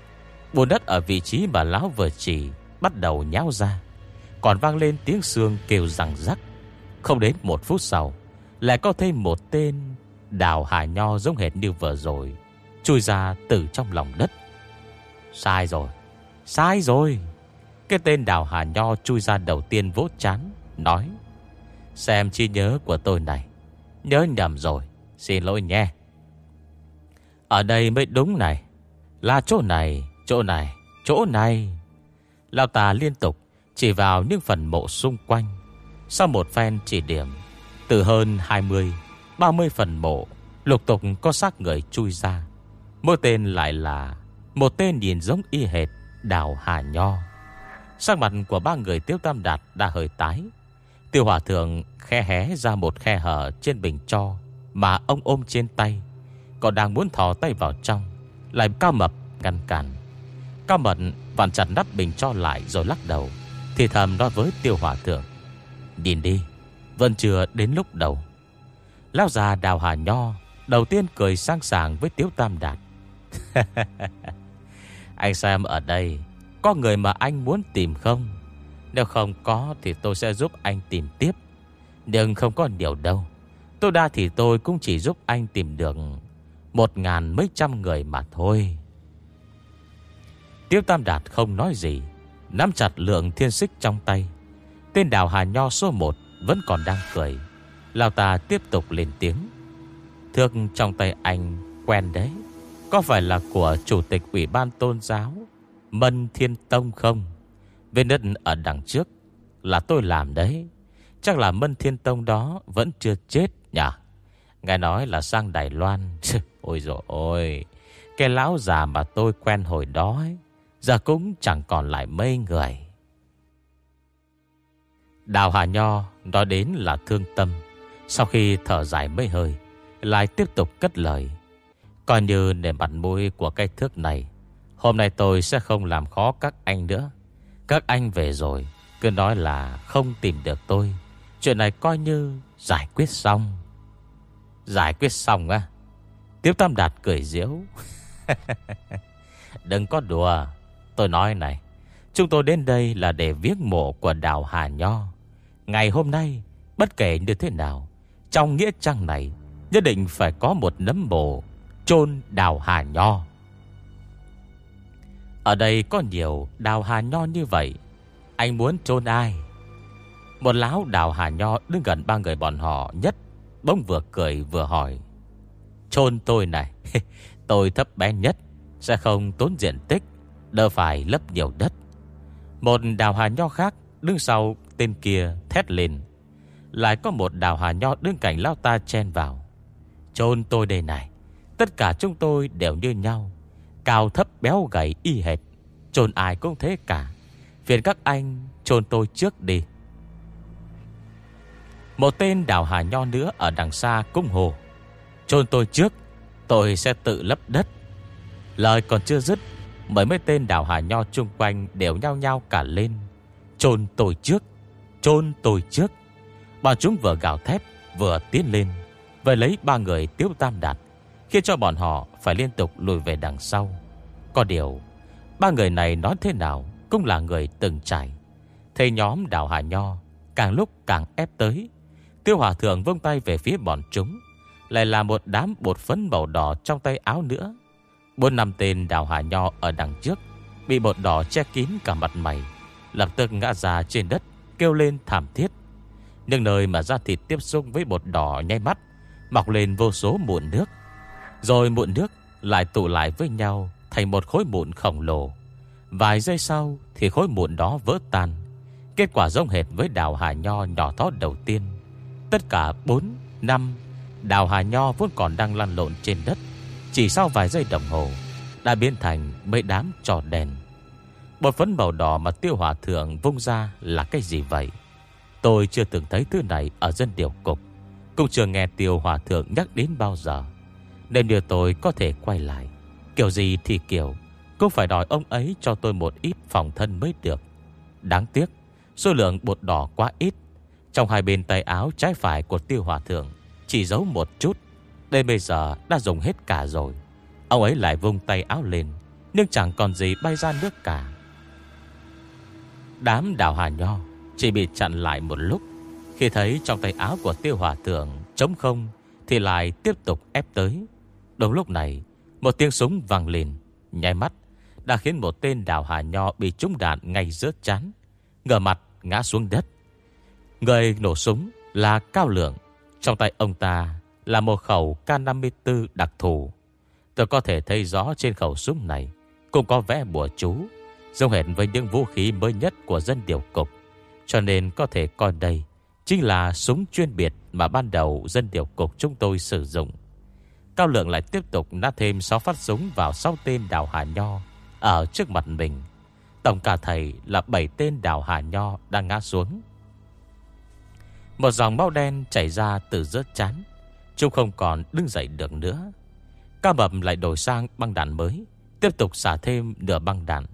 Bùn đất ở vị trí mà lão vừa chỉ Bắt đầu nháo ra. Còn vang lên tiếng xương kêu răng rắc. Không đến một phút sau lại có thêm một tên Đào Hà Nho giống hệt như vừa rồi, Chui ra từ trong lòng đất. Sai rồi Sai rồi. Cái tên Đào Hà Nho chui ra đầu tiên vỗ chán, Nói, Xem chi nhớ của tôi này, Nhớ nhầm rồi, Xin lỗi nhé. Ở đây mới đúng này, Là chỗ này Chỗ này Chỗ này. Lão ta liên tục Chỉ vào những phần mộ xung quanh, Sau một phen chỉ điểm từ hơn 20 30 phần mộ, Lục tục có xác người chui ra. Mỗi tên lại là Một tên nhìn giống y hệt Đào Hà Nho. Sắc mặt của ba người Tiêu Tam Đạt đã hơi tái. Tiêu Hòa Thượng khe hé ra một khe hở trên bình cho Mà ông ôm trên tay, Còn đang muốn thò tay vào trong, Lại cao mập ngăn cản Cao mập vặn chặt nắp bình cho lại rồi lắc đầu, Thì thầm nói với Tiêu Hòa Thượng, Nhìn đi vẫn chưa đến lúc đầu. Lão già đào hà nho, Đầu tiên cười sang sàng với Tiếu Tam Đạt. <laughs> Anh xem ở đây, Có người mà anh muốn tìm không? Nếu không có Thì tôi sẽ giúp anh tìm tiếp. Nhưng không có điều đâu. Tôi đa thì tôi cũng chỉ giúp anh tìm được Một ngàn mấy trăm người mà thôi. Tiếu Tam Đạt không nói gì, Nắm chặt lượng thiên xích trong tay. Tên đào Hà Nho số 1 vẫn còn đang cười. Lào ta tiếp tục lên tiếng. Thước trong tay anh quen đấy. Có phải là của Chủ tịch Ủy ban Tôn giáo Mân Thiên Tông không? Vên đất ở đằng trước Là tôi làm đấy. Chắc là Mân Thiên Tông đó Vẫn chưa chết nhỉ? Nghe nói là sang Đài Loan. <laughs> Ôi dồi ôi. Cái lão già mà tôi quen hồi đó ấy, Giờ cũng chẳng còn lại mấy người. Đào Hà Nho Nói đến là thương tâm. Sau khi thở dài mấy hơi, Lại tiếp tục cất lời. Coi như nề mặt mũi của cái thước này, Hôm nay tôi sẽ không làm khó các anh nữa. Các anh về rồi, Cứ nói là không tìm được tôi. Chuyện này coi như giải quyết xong. Giải quyết xong á? Tiếp Tam Đạt cười diễu <laughs> Đừng có đùa. Tôi nói này, Chúng tôi đến đây là để viếng mộ của đào Hà Nho. Ngày hôm nay, Bất kể như thế nào, Trong nghĩa trang này Nhất định phải có một nấm mộ chôn đào Hà Nho. Ở đây có nhiều đào Hà Nho như vậy. Anh muốn chôn ai? Một lão đào Hà Nho Đứng gần ba người bọn họ nhất, Bỗng vừa cười vừa hỏi. Chôn tôi này, <laughs> Tôi thấp bé nhất, Sẽ không tốn diện tích, Đỡ phải lấp nhiều đất. Một đào hà nho khác Đứng sau tên kia thét lên. Lại có một đào hà nho đứng cạnh lao ta chen vào. Chôn tôi đây này, Tất cả chúng tôi đều như nhau. Cao thấp béo gầy y hệt, Chôn ai cũng thế cả. Phiền các anh chôn tôi trước đi. Một tên đào hà nho nữa Ở đằng xa cung hồ. Chôn tôi trước, Tôi sẽ tự lấp đất. Lời còn chưa dứt Mấy mấy tên đào hà nho chung quanh Đều nhao nhao cả lên. Trôn tôi trước chôn tôi trước. Bọn chúng vừa gào thét, Vừa tiến lên Về lấy ba người tiêu tam đạt, Khiến cho bọn họ phải liên tục lùi về đằng sau. Có điều, Ba người này nói thế nào Cũng là người từng trải. Thầy nhóm đào hà nho, Càng lúc càng ép tới. Tiêu hòa thượng vông tay về phía bọn chúng, Lại là một đám bột phấn màu đỏ Trong tay áo nữa. Bốn năm tên đào hà nho ở đằng trước Bị bột đỏ che kín cả mặt mày, Lập tức ngã ra trên đất. Kêu lên thảm thiết. Nhưng nơi mà da thịt tiếp xúc với bột đỏ nháy mắt Mọc lên vô số mụn nước. Rồi mụn nước lại tụ lại với nhau Thành một khối mụn khổng lồ. Vài giây sau Thì khối mụn đó vỡ tan. Kết quả giống hệt với đào hà nho nhỏ thó đầu tiên. Tất cả 4, 5 Đào hà nho vốn còn đang lăn lộn trên đất. Chỉ sau vài giây đồng hồ Đã biến thành mấy đám trò đèn. Bột phấn màu đỏ mà tiêu hỏa thượng vung ra là cái gì vậy? Tôi chưa từng thấy thứ này ở dân điều cục. Cũng chưa nghe tiêu hòa thượng nhắc đến bao giờ. Nên điều tôi có thể quay lại. Kiểu gì thì kiểu, Cũng phải đòi ông ấy cho tôi một ít phòng thân mới được. Đáng tiếc, Số lượng bột đỏ quá ít. Trong hai bên tay áo trái phải của tiêu hòa thượng Chỉ giấu một chút. Đây bây giờ đã dùng hết cả rồi. Ông ấy lại vung tay áo lên, Nhưng chẳng còn gì bay ra nước cả. Đám đào hà nho Chỉ bị chặn lại một lúc. Khi thấy trong tay áo của tiêu hòa thượng Trống không Thì lại tiếp tục ép tới. Đúng lúc này Một tiếng súng vang lên Nhai mắt Đã khiến một tên đào hà nho Bị trúng đạn ngay giữa chán Ngờ mặt ngã xuống đất. Người nổ súng là Cao Lượng Trong tay ông ta là một khẩu K54 đặc thù. Tôi có thể thấy rõ trên khẩu súng này cũng có vẽ bùa chú, giống hệt với những vũ khí mới nhất của dân điều cục. Cho nên có thể coi đây chính là súng chuyên biệt mà ban đầu dân điều cục chúng tôi sử dụng. Cao Lượng lại tiếp tục nát thêm 6 phát súng vào 6 tên đào Hà Nho Ở trước mặt mình Tổng cả thầy là 7 tên đào Hà Nho đang ngã xuống Một dòng máu đen chảy ra từ rớt chán, Chúng không còn đứng dậy được nữa Cao Mập lại đổi sang băng đạn mới, Tiếp tục xả thêm nửa băng đạn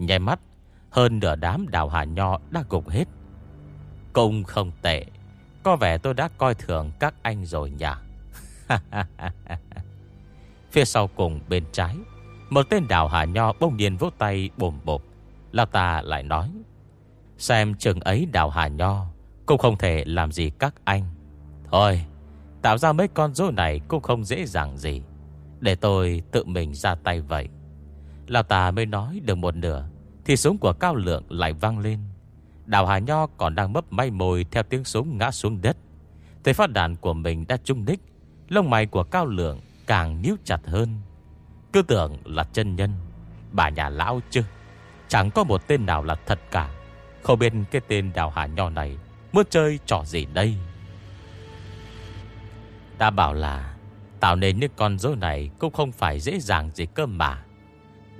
Nhai mắt, Hơn nửa đám đào Hà Nho đã gục hết. Công không tệ, Có vẻ tôi đã coi thường các anh rồi nhỉ? <laughs> Phía sau cùng bên trái, Một tên đào Hà Nho bông nhiên vỗ tay bồm bộp. Lão ta lại nói, Xem chừng ấy đào Hà Nho, Cũng không thể làm gì các anh. Thôi, Tạo ra mấy con rô này cũng không dễ dàng gì. Để tôi tự mình ra tay vậy. Lão ta mới nói được một nửa, Thì súng của Cao Lượng lại vang lên. Đào Hà Nho còn đang mấp may mồi Theo tiếng súng ngã xuống đất. Thấy phát đạn của mình đã trung đích, Lông mày của Cao Lượng càng níu chặt hơn. Cứ tưởng là chân nhân, Bà nhà lão chứ. Chẳng có một tên nào là thật cả. Không biết cái tên Đào Hà Nho này Muốn chơi trò gì đây? Ta bảo là, Tạo nên những con dối này Cũng không phải dễ dàng gì cơ mà.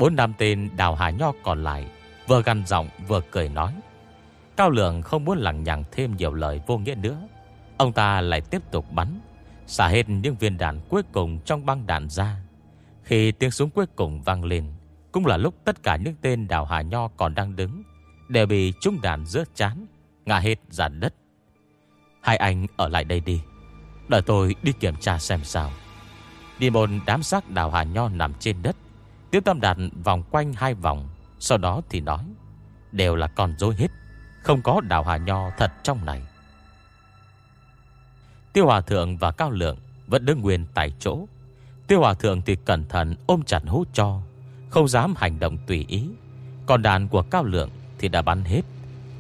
Bốn năm tên Đào Hà Nho còn lại Vừa gằn giọng vừa cười nói. Cao Lượng không muốn lằng nhằng thêm nhiều lời vô nghĩa nữa. Ông ta lại tiếp tục bắn, Xả hết những viên đạn cuối cùng trong băng đạn ra. Khi tiếng súng cuối cùng vang lên, Cũng là lúc tất cả những tên đào Hà Nho còn đang đứng Đều bị trúng đạn giữa chán, Ngã hết ra đất. Hai anh ở lại đây đi, Đợi tôi đi kiểm tra xem sao. Đi một đám xác đào Hà Nho nằm trên đất Tiêu tam Đạt vòng quanh hai vòng, Sau đó thì nói, Đều là con dối hết, Không có đào Hà Nho thật trong này. Tiêu Hòa Thượng và Cao Lượng Vẫn đứng nguyên tại chỗ. Tiêu Hòa Thượng thì cẩn thận ôm chặt hút cho, Không dám hành động tùy ý. Còn đàn của Cao Lượng thì đã bắn hết.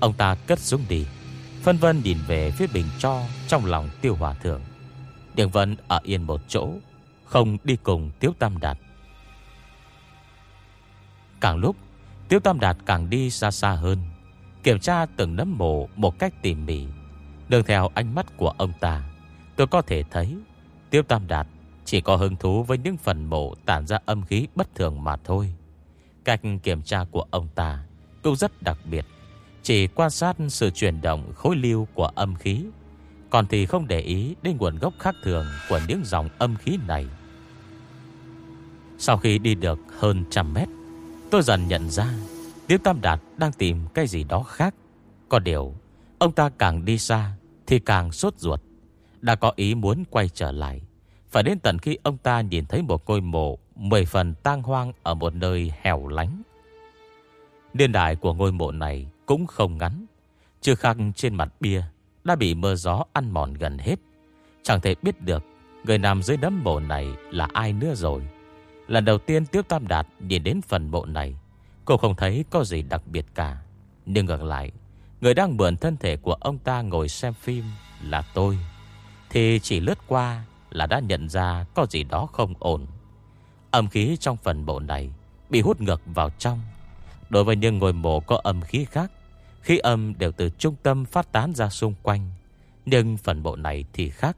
Ông ta cất xuống đi, Phân vân nhìn về phía bình cho Trong lòng Tiêu Hòa Thượng. Điện Vân ở yên một chỗ, Không đi cùng Tiếu Tam Đạt. Càng lúc tiêu Tam Đạt càng đi xa xa hơn Kiểm tra từng nấm mộ Một cách tỉ mỉ Đường theo ánh mắt của ông ta Tôi có thể thấy Tiêu Tam Đạt chỉ có hứng thú với những phần mộ tản ra âm khí bất thường mà thôi. Cách kiểm tra của ông ta cũng rất đặc biệt. Chỉ quan sát sự chuyển động khối lưu của âm khí. Còn thì không để ý đến nguồn gốc khác thường của những dòng âm khí này. Sau khi đi được hơn trăm mét, tôi dần nhận ra tiếu Tam Đạt đang tìm cái gì đó khác. Có điều, ông ta càng đi xa thì càng sốt ruột đã có ý muốn quay trở lại. Phải đến tận khi ông ta nhìn thấy một ngôi mộ mười phần tang hoang ở một nơi hẻo lánh. Niên đại của ngôi mộ này cũng không ngắn. Chưa khác trên mặt bia đã bị mưa gió ăn mòn gần hết. Chẳng thể biết được người nằm dưới đấm mộ này là ai nữa rồi. Lần đầu tiên Tiếp Tam Đạt nhìn đến phần mộ này, cô không thấy có gì đặc biệt cả. Nhưng ngược lại, người đang mượn thân thể của ông ta ngồi xem phim là tôi. Thì chỉ lướt qua là đã nhận ra có gì đó không ổn. Âm khí trong phần mộ này bị hút ngược vào trong. Đối với những ngôi mộ có âm khí khác, khí âm đều từ trung tâm phát tán ra xung quanh. Nhưng phần mộ này thì khác.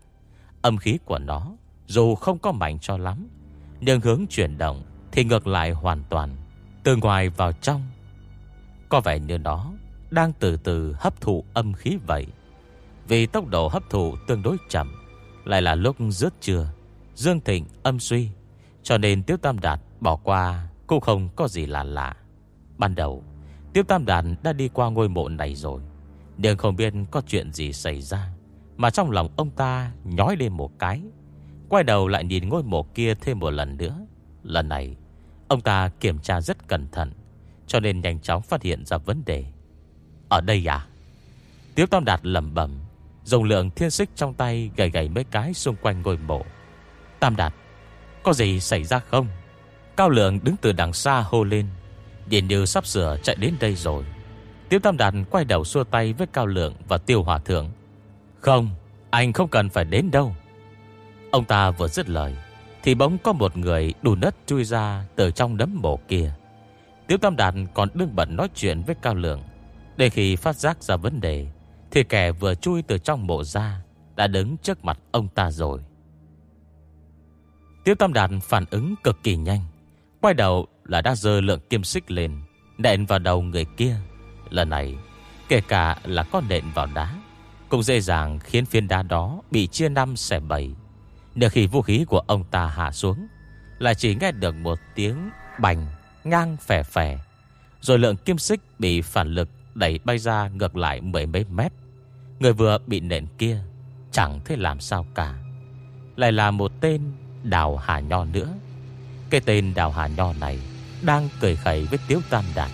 Âm khí của nó dù không có mạnh cho lắm, nhưng hướng chuyển động thì ngược lại hoàn toàn. Từ ngoài vào trong, có vẻ như nó đang từ từ hấp thụ âm khí vậy. Vì tốc độ hấp thụ tương đối chậm Lại là lúc rớt trưa Dương Thịnh âm suy Cho nên Tiêu Tam Đạt bỏ qua Cũng không có gì là lạ Ban đầu Tiêu Tam Đạt đã đi qua ngôi mộ này rồi Nhưng không biết có chuyện gì xảy ra Mà trong lòng ông ta nhói lên một cái Quay đầu lại nhìn ngôi mộ kia thêm một lần nữa. Lần này, Ông ta kiểm tra rất cẩn thận, Cho nên nhanh chóng phát hiện ra vấn đề. Ở đây à? Tiếu Tam Đạt lầm bẩm, Dùng lượng thiên xích trong tay gầy gầy mấy cái xung quanh ngôi mộ. Tam đạt, Có gì xảy ra không? Cao lượng đứng từ đằng xa hô lên Điện như sắp sửa chạy đến đây rồi. Tiếu Tam Đạt quay đầu xua tay với Cao Lượng và Tiêu Hòa Thượng. Không, Anh không cần phải đến đâu. Ông ta vừa dứt lời, Thì bỗng có một người đủ nất chui ra Từ trong đấm mổ kia. Tiêu Tam Đạt còn đương bận nói chuyện với Cao Lượng. Để khi phát giác ra vấn đề, thì kẻ vừa chui từ trong mộ ra Đã đứng trước mặt ông ta rồi. Tiêu Tam Đạt phản ứng cực kỳ nhanh, Quay đầu là đã dơ lượng kim xích lên, Nện vào đầu người kia. Lần này, Kể cả là con nện vào đá, Cũng dễ dàng khiến phiên đá đó Bị chia năm xẻ bảy nếu khi vũ khí của ông ta hạ xuống Là chỉ nghe được một tiếng Bành, ngang, phè phè. Rồi lượng kim xích bị phản lực Đẩy bay ra ngược lại mười mấy mét. Người vừa bị nện kia, Chẳng thể làm sao cả. Lại là một tên Đào Hà Nho nữa. Cái tên Đào Hà Nho này Đang cười khẩy với Tiếu Tam Đạt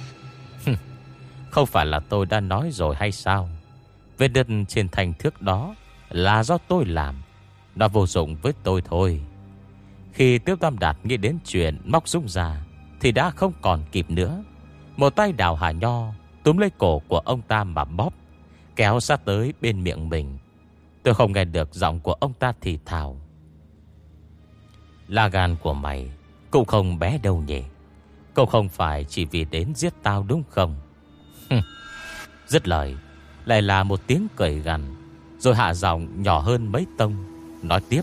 Không phải là tôi đã nói rồi hay sao? Vết đất trên thành thước đó Là do tôi làm. Nó vô dụng với tôi thôi. Khi tiêu Tam Đạt nghĩ đến chuyện Móc súng ra, Thì đã không còn kịp nữa. Một tay Đào Hà Nho, Túm lấy cổ của ông ta mà bóp, Kéo sát tới bên miệng mình. Tôi không nghe được giọng của ông ta thì thào. La gan của mày Cũng không bé đâu nhỉ. Cậu không phải chỉ vì đến giết tao đúng không? Dứt lời, Lại là một tiếng cười gằn, Rồi hạ giọng nhỏ hơn mấy tông. Nói tiếp,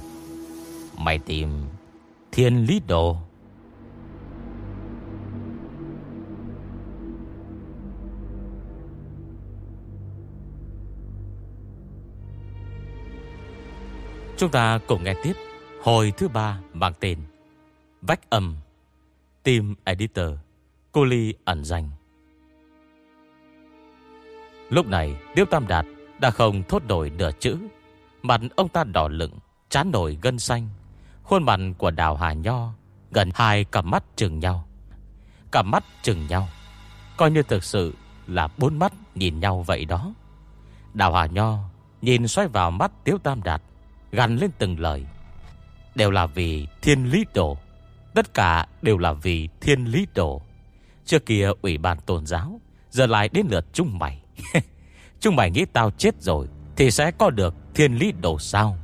Mày tìm thiên lý đồ. Chúng ta cùng nghe tiếp Hồi thứ ba mang tên Vách âm, Team Editor, Cô Ly ẩn danh. Lúc này, Điêu Tam Đạt đã không thốt nổi nửa chữ. Mặt ông ta đỏ lựng Chán nổi gân xanh. Khuôn mặt của đào Hà Nho Gần hai cặp mắt chừng nhau. Cặp mắt chừng nhau, Coi như thực sự là bốn mắt nhìn nhau vậy đó. Đào Hà Nho Nhìn xoay vào mắt Tiếu Tam Đạt Gắn lên từng lời. Đều là vì thiên lý đồ, Tất cả đều là vì thiên lý đồ. Trước kia ủy ban tôn giáo Giờ lại đến lượt chung mày Chúng <laughs> mày nghĩ tao chết rồi thì sẽ có được thiên lý đổ sao?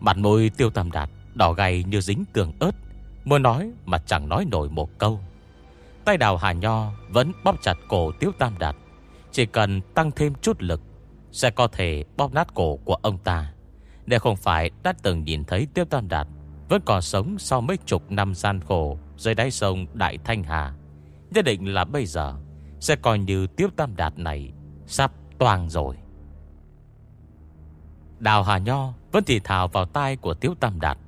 Mặt môi tiêu tam đạt Đỏ gầy như dính tường ớt, Muốn nói mà chẳng nói nổi một câu. Tay đào Hà Nho Vẫn bóp chặt cổ tiêu tam đạt, Chỉ cần tăng thêm chút lực Sẽ có thể bóp nát cổ của ông ta. Nếu không phải đã từng nhìn thấy tiêu tam đạt Vẫn còn sống sau mấy chục năm gian khổ Dưới đáy sông Đại Thanh Hà, Nhất định là bây giờ Sẽ coi như tiêu tam đạt này Sắp toàn rồi. Đào Hà Nho Vẫn thì thào vào tai của Tiếu Tam Đạt.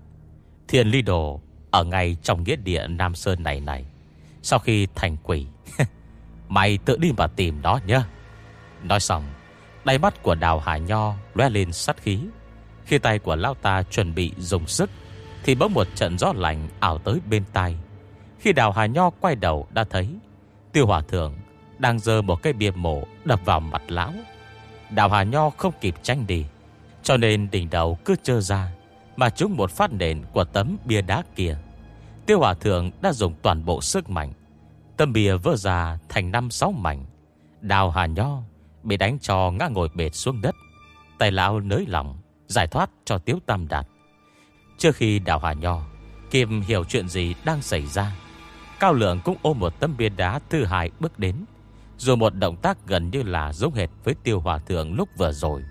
Thiền ly đồ Ở ngay trong nghĩa địa Nam Sơn này này, Sau khi thành quỷ, <laughs> Mày tự đi mà tìm nó nhá Nói xong, Đáy mắt của đào Hà Nho lóe lên sát khí. Khi tay của Lao ta chuẩn bị dùng sức, Thì bỗng một trận gió lạnh ảo tới bên tai. Khi đào Hà Nho quay đầu đã thấy, Tiêu Hòa Thượng đang dơ một cây bia mộ đập vào mặt lão. Đào Hà Nho không kịp tranh đi cho nên đỉnh đầu cứ trơ ra, Mà trúng một phát nền của tấm bia đá kia. Tiêu Hòa Thượng đã dùng toàn bộ sức mạnh. Tấm bia vỡ ra thành năm sáu mảnh. Đào Hà Nho Bị đánh cho ngã ngồi bệt xuống đất. Tài lão nới lòng Giải thoát cho Tiếu Tam Đạt. Trước khi Đào Hà Nho Kịp hiểu chuyện gì đang xảy ra, Cao Lượng cũng ôm một tấm bia đá thứ hai bước đến, dù một động tác gần như là giống hệt với tiêu hòa thượng lúc vừa rồi.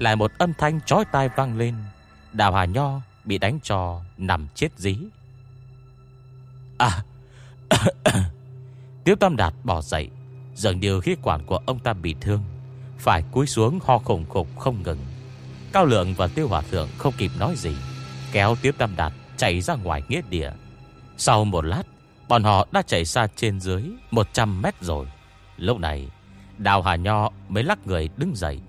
Lại một âm thanh chói tai vang lên. Đào Hà Nho bị đánh cho nằm chết dí. À <coughs> Tiêu Tam Đạt bỏ dậy, Dường như khí quản của ông ta bị thương, Phải cúi xuống ho khủng khục không ngừng. Cao Lượng và Tiêu Hòa Thượng không kịp nói gì, Kéo Tiêu Tam Đạt chạy ra ngoài nghĩa địa. Sau một lát, Bọn họ đã chạy xa trên dưới 100 mét rồi. Lúc này, Đào Hà Nho mới lắc người đứng dậy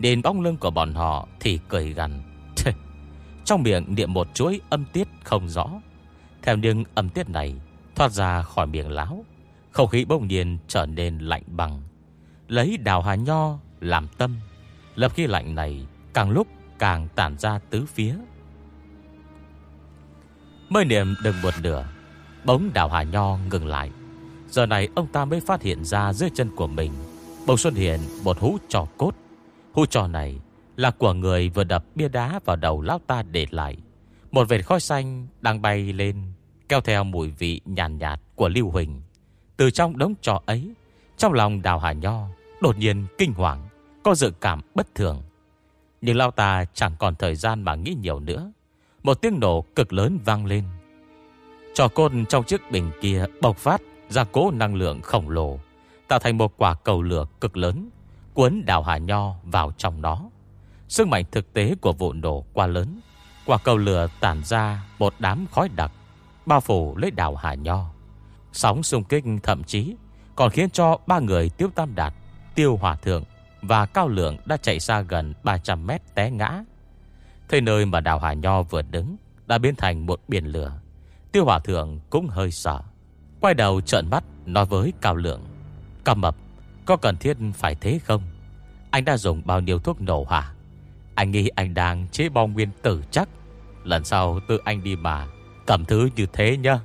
đến bóng lưng của bọn họ Thì cười gằn. Trong miệng niệm một chuỗi âm tiết không rõ. Theo những âm tiết này, Thoát ra khỏi miệng láo Không khí bỗng nhiên trở nên lạnh bằng Lấy đào Hà Nho làm tâm, Lập khí lạnh này Càng lúc càng tản ra tứ phía. Mới niệm đừng một nửa, Bóng đào Hà Nho ngừng lại. Giờ này ông ta mới phát hiện ra dưới chân của mình Bỗng xuất hiện một hũ trò cốt. Hũ trò này là của người vừa đập bia đá vào đầu lão ta để lại. Một vệt khói xanh đang bay lên Kéo theo mùi vị nhàn nhạt, nhạt của Lưu Huỳnh. Từ trong đống trò ấy Trong lòng đào Hà Nho Đột nhiên kinh hoàng Có dự cảm bất thường. Nhưng lão ta chẳng còn thời gian mà nghĩ nhiều nữa. Một tiếng nổ cực lớn vang lên. Trò côn trong chiếc bình kia bộc phát ra cố năng lượng khổng lồ, tạo thành một quả cầu lửa cực lớn, cuốn đào hà nho vào trong nó. Sức mạnh thực tế của vụ nổ quá lớn, quả cầu lửa tản ra một đám khói đặc, bao phủ lấy đào hà nho. Sóng xung kích thậm chí còn khiến cho ba người Tiêu Tam Đạt, Tiêu Hòa Thượng và Cao Lượng đã chạy xa gần 300 mét té ngã. Thế nơi mà đào Hà Nho vừa đứng đã biến thành một biển lửa. Tiêu Hòa Thượng cũng hơi sợ. Quay đầu trợn mắt nói với Cao Lượng. Cao Mập, có cần thiết phải thế không? Anh đã dùng bao nhiêu thuốc nổ hả? Anh nghĩ anh đang chế bom nguyên tử chắc. Lần sau tự anh đi mà, cầm thứ như thế nhá.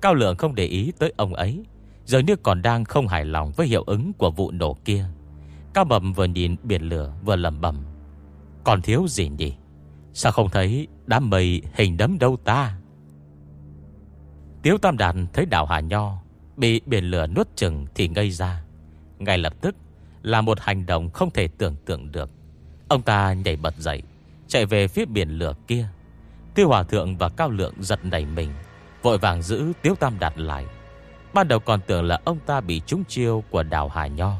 Cao Lượng không để ý tới ông ấy. giờ như còn đang không hài lòng với hiệu ứng của vụ nổ kia. Cao Mập vừa nhìn biển lửa vừa lầm bầm. Còn thiếu gì nhỉ? Sao không thấy đám mây hình đấm đâu ta? Tiếu Tam Đạt thấy đảo Hà Nho Bị biển lửa nuốt chừng thì ngây ra ngay lập tức, Là một hành động không thể tưởng tượng được. Ông ta nhảy bật dậy, Chạy về phía biển lửa kia. Tiêu Hòa Thượng và Cao Lượng giật nảy mình, Vội vàng giữ Tiếu Tam Đạt lại. Ban đầu còn tưởng là ông ta bị trúng chiêu Của đào Hà Nho,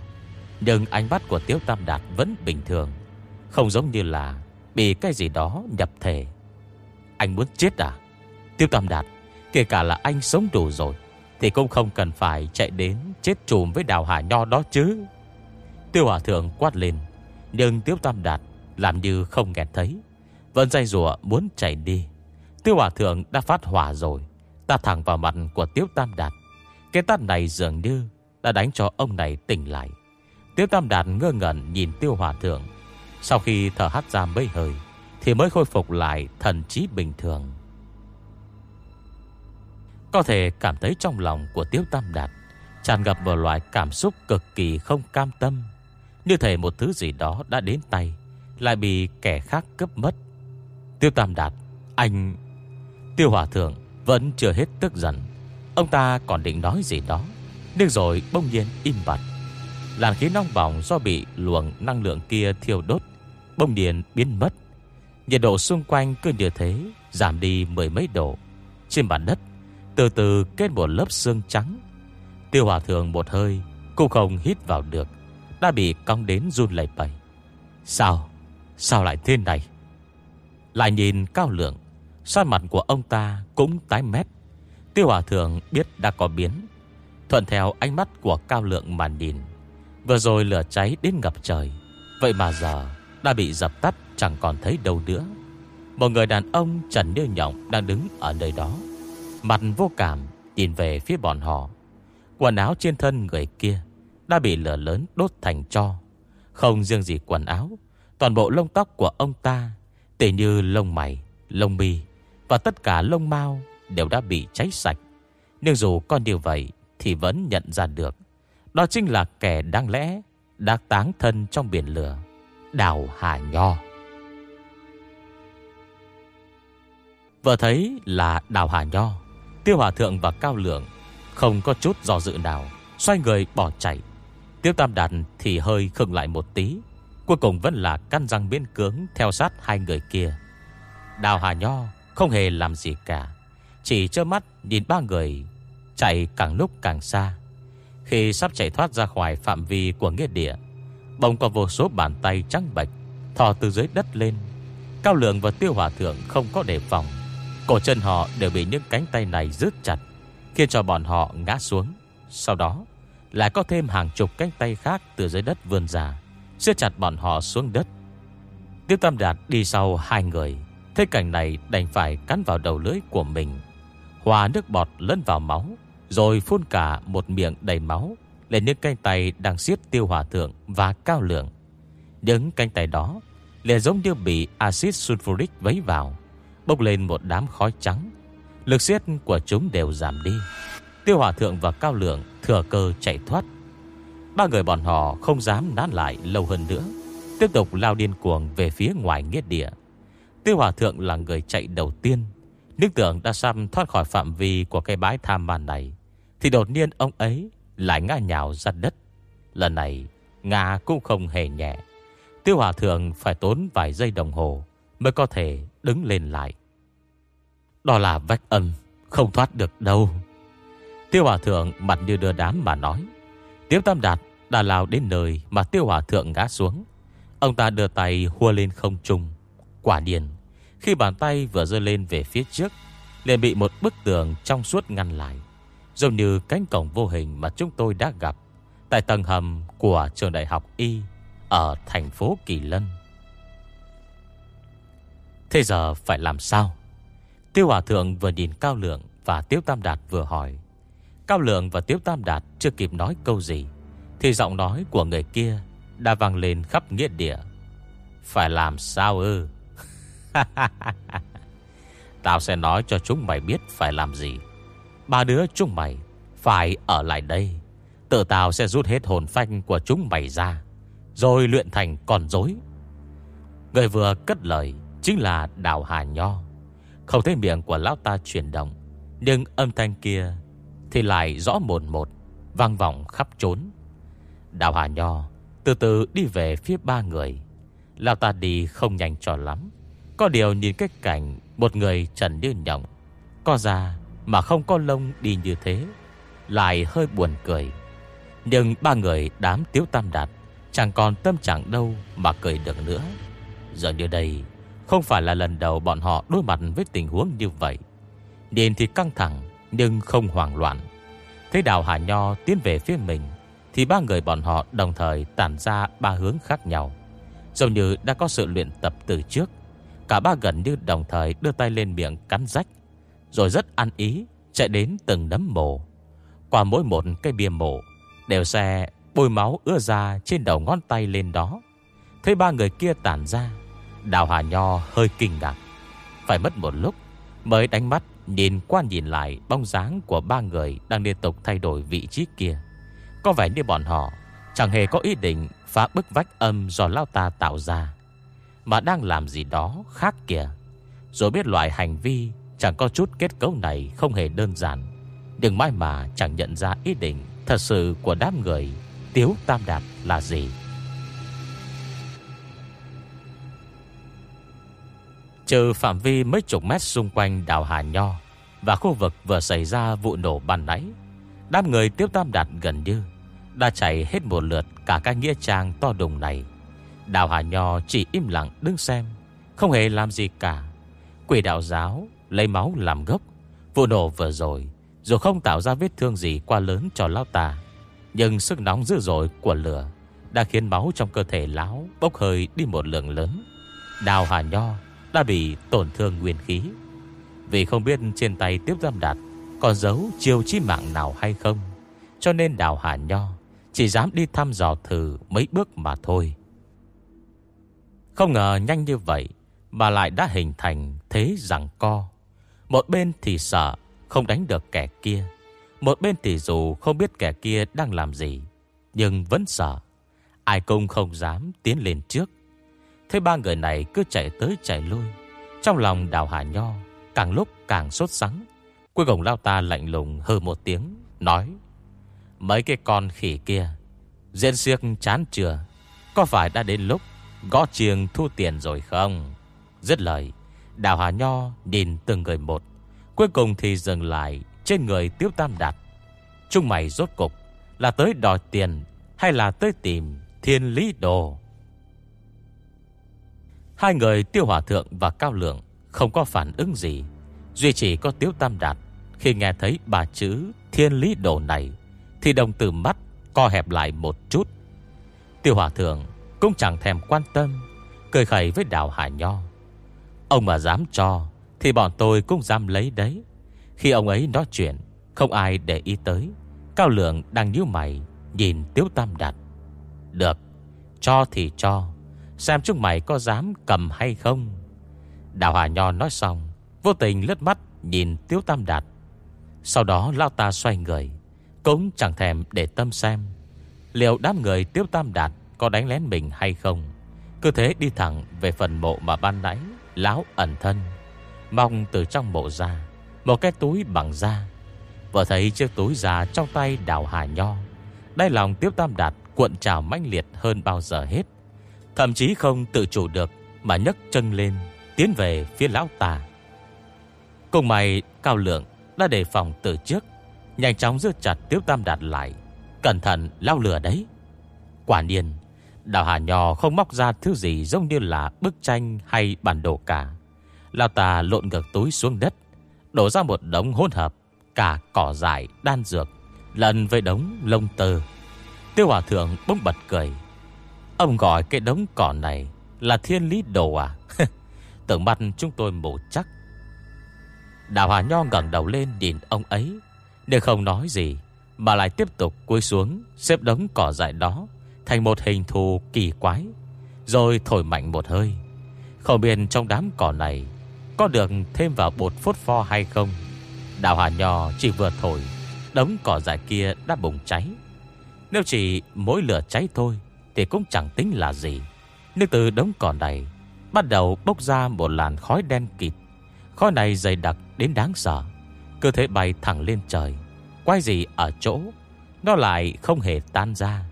Nhưng ánh mắt của Tiếu Tam Đạt vẫn bình thường, Không giống như là Bị cái gì đó nhập thể. Anh muốn chết à? Tiêu Tam Đạt, Kể cả là anh sống đủ rồi thì cũng không cần phải chạy đến Chết chùm với đào hà nho đó chứ. Tiêu hòa thượng quát lên, Nhưng Tiêu Tam Đạt Làm như không nghe thấy, Vẫn dây rùa muốn chạy đi. Tiêu hòa thượng đã phát hỏa rồi, Ta thẳng vào mặt của Tiêu Tam Đạt. Cái tát này dường như Đã đánh cho ông này tỉnh lại. Tiêu Tam Đạt ngơ ngẩn nhìn Tiêu Hòa Thượng. Sau khi thở hắt ra mấy hơi, Thì mới khôi phục lại thần trí bình thường có thể cảm thấy trong lòng của Tiếu Tam Đạt tràn ngập một loại cảm xúc cực kỳ không cam tâm. Như thể một thứ gì đó đã đến tay, lại bị kẻ khác cướp mất. Tiêu Tam Đạt, anh... Tiêu Hòa Thượng vẫn chưa hết tức giận. Ông ta còn định nói gì đó, nhưng rồi bỗng nhiên im bặt. Làn khí nóng bỏng do bị luồng năng lượng kia thiêu đốt, bỗng nhiên biến mất. Nhiệt độ xung quanh cứ như thế, giảm đi mười mấy độ. Trên bản đất từ từ kết một lớp xương trắng. Tiêu hòa thượng một hơi, Cũng không hít vào được, Đã bị cong đến run lẩy bẩy. Sao? Sao lại thế này? Lại nhìn cao lượng Sát mặt của ông ta cũng tái mét. Tiêu hòa thượng biết đã có biến. Thuận theo ánh mắt của cao lượng mà nhìn, Vừa rồi lửa cháy đến ngập trời. Vậy mà giờ Đã bị dập tắt, chẳng còn thấy đâu nữa. Một người đàn ông trần điêu nhộng Đang đứng ở nơi đó. Mặt vô cảm Nhìn về phía bọn họ. Quần áo trên thân người kia Đã bị lửa lớn đốt thành cho. Không riêng gì quần áo Toàn bộ lông tóc của ông ta Tỉ như lông mày, lông mi Và tất cả lông mau Đều đã bị cháy sạch. Nhưng dù con điều vậy Thì vẫn nhận ra được Đó chính là kẻ đáng lẽ Đã táng thân trong biển lửa Đào Hà Nho. Vừa thấy là Đào Hà Nho Tiêu Hòa Thượng và Cao Lượng Không có chút do dự nào, Xoay người bỏ chạy. Tiêu Tam Đạt thì hơi khừng lại một tí, Cuối cùng vẫn là căn răng biến cứng Theo sát hai người kia. Đào Hà Nho không hề làm gì cả, Chỉ trơ mắt nhìn ba người Chạy càng lúc càng xa. Khi sắp chạy thoát ra khỏi phạm vi của nghĩa địa, Bỗng có vô số bàn tay trắng bạch Thò từ dưới đất lên. Cao Lượng và Tiêu Hòa Thượng không có đề phòng Cổ chân họ đều bị những cánh tay này rứt chặt, Khiến cho bọn họ ngã xuống. Sau đó, Lại có thêm hàng chục cánh tay khác Từ dưới đất vươn ra, siết chặt bọn họ xuống đất. Tiêu Tam Đạt đi sau hai người Thế cảnh này đành phải cắn vào đầu lưới của mình, Hòa nước bọt lẫn vào máu, Rồi phun cả một miệng đầy máu Lên những cánh tay đang siết tiêu hòa thượng Và cao lượng. Những cánh tay đó liền giống như bị axit sulfuric vấy vào Bốc lên một đám khói trắng. Lực xiết của chúng đều giảm đi. Tiêu Hòa Thượng và Cao Lượng Thừa cơ chạy thoát. Ba người bọn họ không dám nán lại lâu hơn nữa, Tiếp tục lao điên cuồng Về phía ngoài nghĩa địa. Tiêu Hòa Thượng là người chạy đầu tiên. Nước tưởng đã xăm thoát khỏi phạm vi Của cái bãi tham man này, Thì đột nhiên ông ấy lại ngã nhào ra đất. Lần này, Ngã cũng không hề nhẹ. Tiêu Hòa Thượng phải tốn vài giây đồng hồ Mới có thể đứng lên lại. Đó là vách âm, Không thoát được đâu. Tiêu Hòa Thượng mặt như đưa đám mà nói Tiếp Tam Đạt đã lao đến nơi Mà Tiêu Hòa Thượng ngã xuống. Ông ta đưa tay hua lên không trung, Quả điền Khi bàn tay vừa rơi lên về phía trước, liền bị một bức tường trong suốt ngăn lại. Giống như cánh cổng vô hình Mà chúng tôi đã gặp Tại tầng hầm của trường đại học Y Ở thành phố Kỳ Lân. Thế giờ phải làm sao? Tiêu Hòa Thượng vừa nhìn Cao Lượng Và Tiếu Tam Đạt vừa hỏi. Cao Lượng và Tiếu Tam Đạt chưa kịp nói câu gì, Thì giọng nói của người kia Đã vang lên khắp nghĩa địa. Phải làm sao ư? <laughs> Tao sẽ nói cho chúng mày biết phải làm gì. Ba đứa chúng mày Phải ở lại đây. Tự tao sẽ rút hết hồn phanh của chúng mày ra, Rồi luyện thành con dối Người vừa cất lời Chính là Đào Hà Nho. Không thấy miệng của lão ta chuyển động, Nhưng âm thanh kia Thì lại rõ một một, Vang vọng khắp trốn. Đào Hà Nho từ từ đi về phía ba người. Lão ta đi không nhanh cho lắm. Có điều nhìn cái cảnh Một người trần như nhộng, có ra mà không có lông đi như thế, Lại hơi buồn cười. Nhưng ba người đám tiếu tam đạt Chẳng còn tâm trạng đâu mà cười được nữa. Giờ như đây không phải là lần đầu bọn họ đối mặt với tình huống như vậy. Nhìn thì căng thẳng, Nhưng không hoảng loạn. Thế đào Hà Nho tiến về phía mình, Thì ba người bọn họ đồng thời tản ra ba hướng khác nhau. Giống như đã có sự luyện tập từ trước, Cả ba gần như đồng thời đưa tay lên miệng cắn rách, Rồi rất ăn ý Chạy đến từng nấm mồ Qua mỗi một cây bia mộ Đều xe bôi máu ưa ra Trên đầu ngón tay lên đó. Thấy ba người kia tản ra Đào Hà Nho hơi kinh ngạc. Phải mất một lúc Mới đánh mắt nhìn qua nhìn lại Bóng dáng của ba người Đang liên tục thay đổi vị trí kia. Có vẻ như bọn họ Chẳng hề có ý định phá bức vách âm Do Lao ta tạo ra, Mà đang làm gì đó khác kìa. Rồi biết loại hành vi Chẳng có chút kết cấu này không hề đơn giản Đừng mãi mà chẳng nhận ra ý định Thật sự của đám người Tiếu Tam Đạt là gì. Trừ phạm vi mấy chục mét xung quanh đảo Hà Nho Và khu vực vừa xảy ra vụ nổ ban nãy Đám người tiếp Tam Đạt gần như Đã chạy hết một lượt cả cái nghĩa trang to đùng này Đào Hà Nho chỉ im lặng đứng xem Không hề làm gì cả Quỷ đạo giáo lấy máu làm gốc. Vụ nổ vừa rồi, dù không tạo ra vết thương gì quá lớn cho lão ta, nhưng sức nóng dữ dội của lửa đã khiến máu trong cơ thể lão bốc hơi đi một lượng lớn. Đào Hà Nho đã bị tổn thương nguyên khí. Vì không biết trên tay tiếp giam đạt còn giấu chiêu chí mạng nào hay không, cho nên Đào Hà Nho chỉ dám đi thăm dò thử mấy bước mà thôi. Không ngờ nhanh như vậy mà lại đã hình thành thế rằng co. Một bên thì sợ Không đánh được kẻ kia Một bên thì dù không biết kẻ kia đang làm gì Nhưng vẫn sợ Ai cũng không dám tiến lên trước Thế ba người này cứ chạy tới chạy lui, Trong lòng đào hà nho, Càng lúc càng sốt sắng. Cuối cùng lao ta lạnh lùng hơ một tiếng, Nói, Mấy cái con khỉ kia, Diễn siếc chán chưa? Có phải đã đến lúc Gõ chiêng thu tiền rồi không? Dứt lời, Đào Hà Nho nhìn từng người một, Cuối cùng thì dừng lại Trên người Tiếu Tam Đạt. Trung mày rốt cục Là tới đòi tiền Hay là tới tìm thiên lý đồ? Hai người Tiêu Hòa Thượng và Cao Lượng Không có phản ứng gì, Duy chỉ có Tiếu Tam Đạt. Khi nghe thấy bà chữ thiên lý đồ này, Thì đồng từ mắt Co hẹp lại một chút. Tiêu Hòa Thượng cũng chẳng thèm quan tâm, Cười khẩy với Đào Hà Nho. Ông mà dám cho, Thì bọn tôi cũng dám lấy đấy. Khi ông ấy nói chuyện, Không ai để ý tới. Cao Lượng đang nhíu mày, Nhìn Tiếu Tam Đạt. Được, Cho thì cho Xem chúng mày có dám cầm hay không. Đào Hà Nho nói xong, Vô tình lướt mắt nhìn Tiếu Tam Đạt. Sau đó lao ta xoay người, Cũng chẳng thèm để tâm xem Liệu đám người Tiếu Tam Đạt Có đánh lén mình hay không. Cứ thế đi thẳng về phần mộ mà ban nãy Lão ẩn thân, Mong từ trong mộ ra Một cái túi bằng da. Vừa thấy chiếc túi già trong tay đào hà nho đây lòng Tiếu tam đạt Cuộn trào mãnh liệt hơn bao giờ hết. Thậm chí không tự chủ được Mà nhấc chân lên Tiến về phía lão ta. Cùng mày cao lượng đã đề phòng từ trước Nhanh chóng giữ chặt Tiếu Tam Đạt lại. Cẩn thận lao lửa đấy. Quả nhiên Đào Hà nhò không móc ra thứ gì Giống như là bức tranh hay bản đồ cả. Lão ta lộn ngược túi xuống đất Đổ ra một đống hỗn hợp Cả cỏ dại, đan dược Lần với đống lông tơ. Tiêu Hòa Thượng bỗng bật cười. Ông gọi cái đống cỏ này Là thiên lý đồ à? <laughs> Tưởng mặt chúng tôi mù chắc. Đào hà Nho ngẩng đầu lên nhìn ông ấy. Để không nói gì Mà lại tiếp tục cúi xuống, Xếp đống cỏ dại đó Thành một hình thù kỳ quái, Rồi thổi mạnh một hơi. Không biết trong đám cỏ này Có được thêm vào bột phốt pho hay không? Đào Hà Nho chỉ vừa thổi, Đống cỏ dại kia đã bùng cháy. Nếu chỉ mỗi lửa cháy thôi thì cũng chẳng tính là gì. Nhưng từ đống cỏ này Bắt đầu bốc ra một làn khói đen kịt. Khói này dày đặc đến đáng sợ. Cơ thể bay thẳng lên trời. Quay gì ở chỗ? Nó lại không hề tan ra,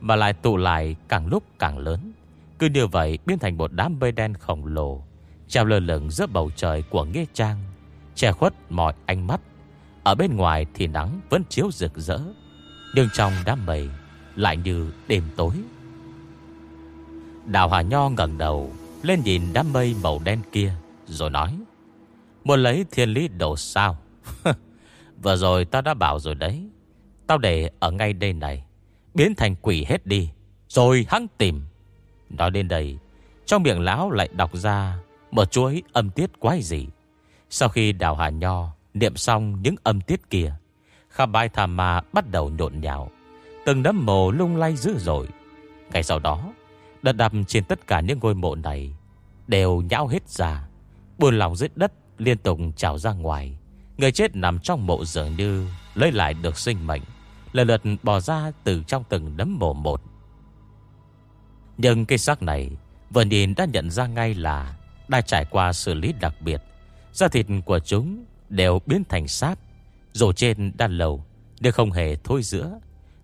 Mà lại tụ lại càng lúc càng lớn. Cứ như vậy biến thành một đám mây đen khổng lồ, Treo lơ lửng giữa bầu trời của Nghĩa Trang, Che khuất mọi ánh mắt. Ở bên ngoài thì nắng vẫn chiếu rực rỡ, Nhưng trong đám mây Lại như đêm tối. Đào Hà Nho ngẩng đầu, Lên nhìn đám mây màu đen kia, Rồi nói, Muốn lấy thiên lý đồ sao? <laughs> Vừa rồi tao đã bảo rồi đấy. Tao để ở ngay đây này, Biến thành quỷ hết đi, Rồi hắn tìm. Nói đến đây, Trong miệng lão lại đọc ra Một chuỗi âm tiết quái gì Sau khi đào hà nho Niệm xong những âm tiết kia Khả bài thà ma bắt đầu nhộn nhào Từng đấm mồ lung lay dữ dội. Ngay sau đó Đất đầm trên tất cả những ngôi mộ này Đều nhão hết ra. Buồn lòng dưới đất liên tục trào ra ngoài. Người chết nằm trong mộ dường như Lấy lại được sinh mệnh, Lần lượt bỏ ra từ trong từng đấm mộ một. Nhưng cái xác này, Vừa nhìn đã nhận ra ngay là Đã trải qua xử lý đặc biệt. Da thịt của chúng đều biến thành sáp Dù trên đan lầu đều không hề thôi giữa,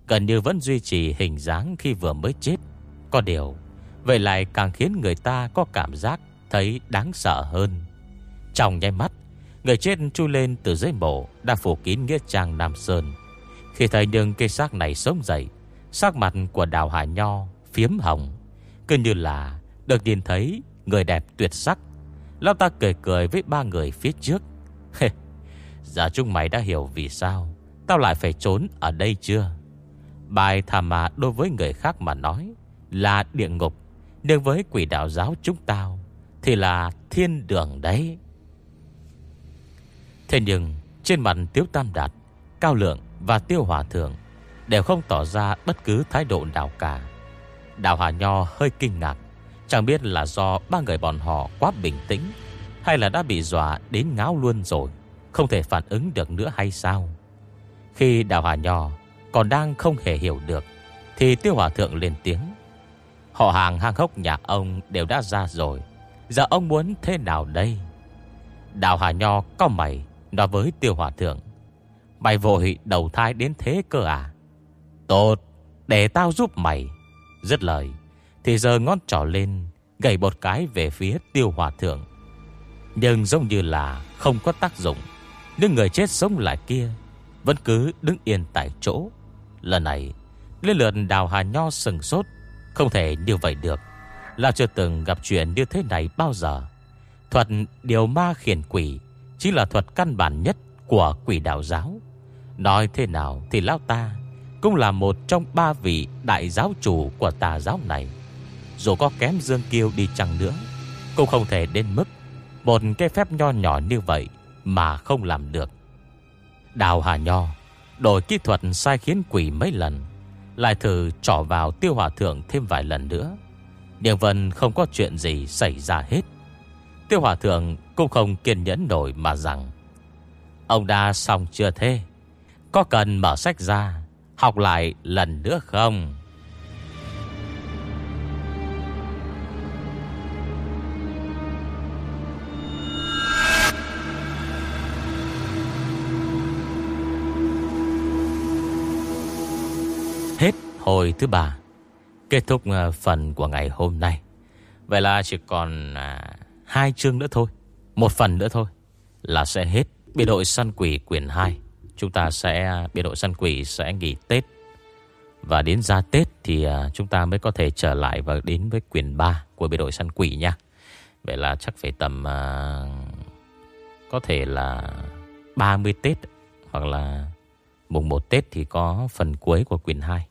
Gần như vẫn duy trì hình dáng khi vừa mới chết. Có điều Vậy lại càng khiến người ta có cảm giác Thấy đáng sợ hơn. Trong nháy mắt, Người chết chui lên từ dưới mộ Đã phủ kín Nghĩa Trang Nam Sơn. Khi thấy những cây xác này sống dậy, Sắc mặt của đào Hà Nho Phiếm hồng. Cứ như là được nhìn thấy Người đẹp tuyệt sắc. Lão ta cười cười với ba người phía trước. <laughs> Giờ chúng mày đã hiểu vì sao Tao lại phải trốn ở đây chưa? Bài thà mà đối với người khác mà nói Là địa ngục. Nhưng với quỷ đạo giáo chúng tao Thì là thiên đường đấy. Thế nhưng trên mặt Tiếu Tam Đạt, Cao Lượng và Tiêu Hòa Thượng Đều không tỏ ra bất cứ thái độ nào cả. Đào Hà Nho hơi kinh ngạc, Chẳng biết là do ba người bọn họ quá bình tĩnh Hay là đã bị dọa đến ngáo luôn rồi, Không thể phản ứng được nữa hay sao? Khi Đào Hà Nho còn đang không hề hiểu được Thì Tiêu Hòa Thượng lên tiếng. Họ hàng hang hốc nhà ông đều đã ra rồi. Giờ ông muốn thế nào đây? Đào Hà Nho có mày, Nói với tiêu hòa thượng. Mày vội đầu thai đến thế cơ à? Tốt, Để tao giúp mày. Rất lời, Thì giờ ngón trỏ lên, Gầy một cái về phía tiêu hòa thượng. Nhưng giống như là Không có tác dụng, Nhưng người chết sống lại kia Vẫn cứ đứng yên tại chỗ. Lần này Lên lượt đào hà nho sừng sốt không thể như vậy được. Là chưa từng gặp chuyện như thế này bao giờ. Thuật điều ma khiển quỷ Chính là thuật căn bản nhất Của quỷ đạo giáo. Nói thế nào thì Lão ta Cũng là một trong ba vị đại giáo chủ Của tà giáo này. Dù có kém Dương Kiêu đi chăng nữa, Cũng không thể đến mức Một cái phép nho nhỏ như vậy Mà không làm được. Đào Hà Nho, Đổi kỹ thuật sai khiến quỷ mấy lần. Lại thử trỏ vào tiêu hòa thượng thêm vài lần nữa. Nhưng vân không có chuyện gì xảy ra hết. Tiêu hòa thượng cũng không kiên nhẫn nổi mà rằng, Ông đã xong chưa thế? Có cần mở sách ra, Học lại lần nữa không? Hồi thứ ba Kết thúc ờ, phần của ngày hôm nay. Vậy là chỉ còn à, hai chương nữa thôi. Một phần nữa thôi Là sẽ hết Biệt đội săn quỷ quyển 2 Chúng ta sẽ à, Biệt đội săn quỷ sẽ nghỉ Tết. Và đến ra Tết Thì à, chúng ta mới có thể trở lại Và đến với quyển 3 của biệt đội săn quỷ nha. Vậy là chắc phải tầm à, Có thể là 30 Tết Hoặc là mùng 1 Tết thì có phần cuối của quyển 2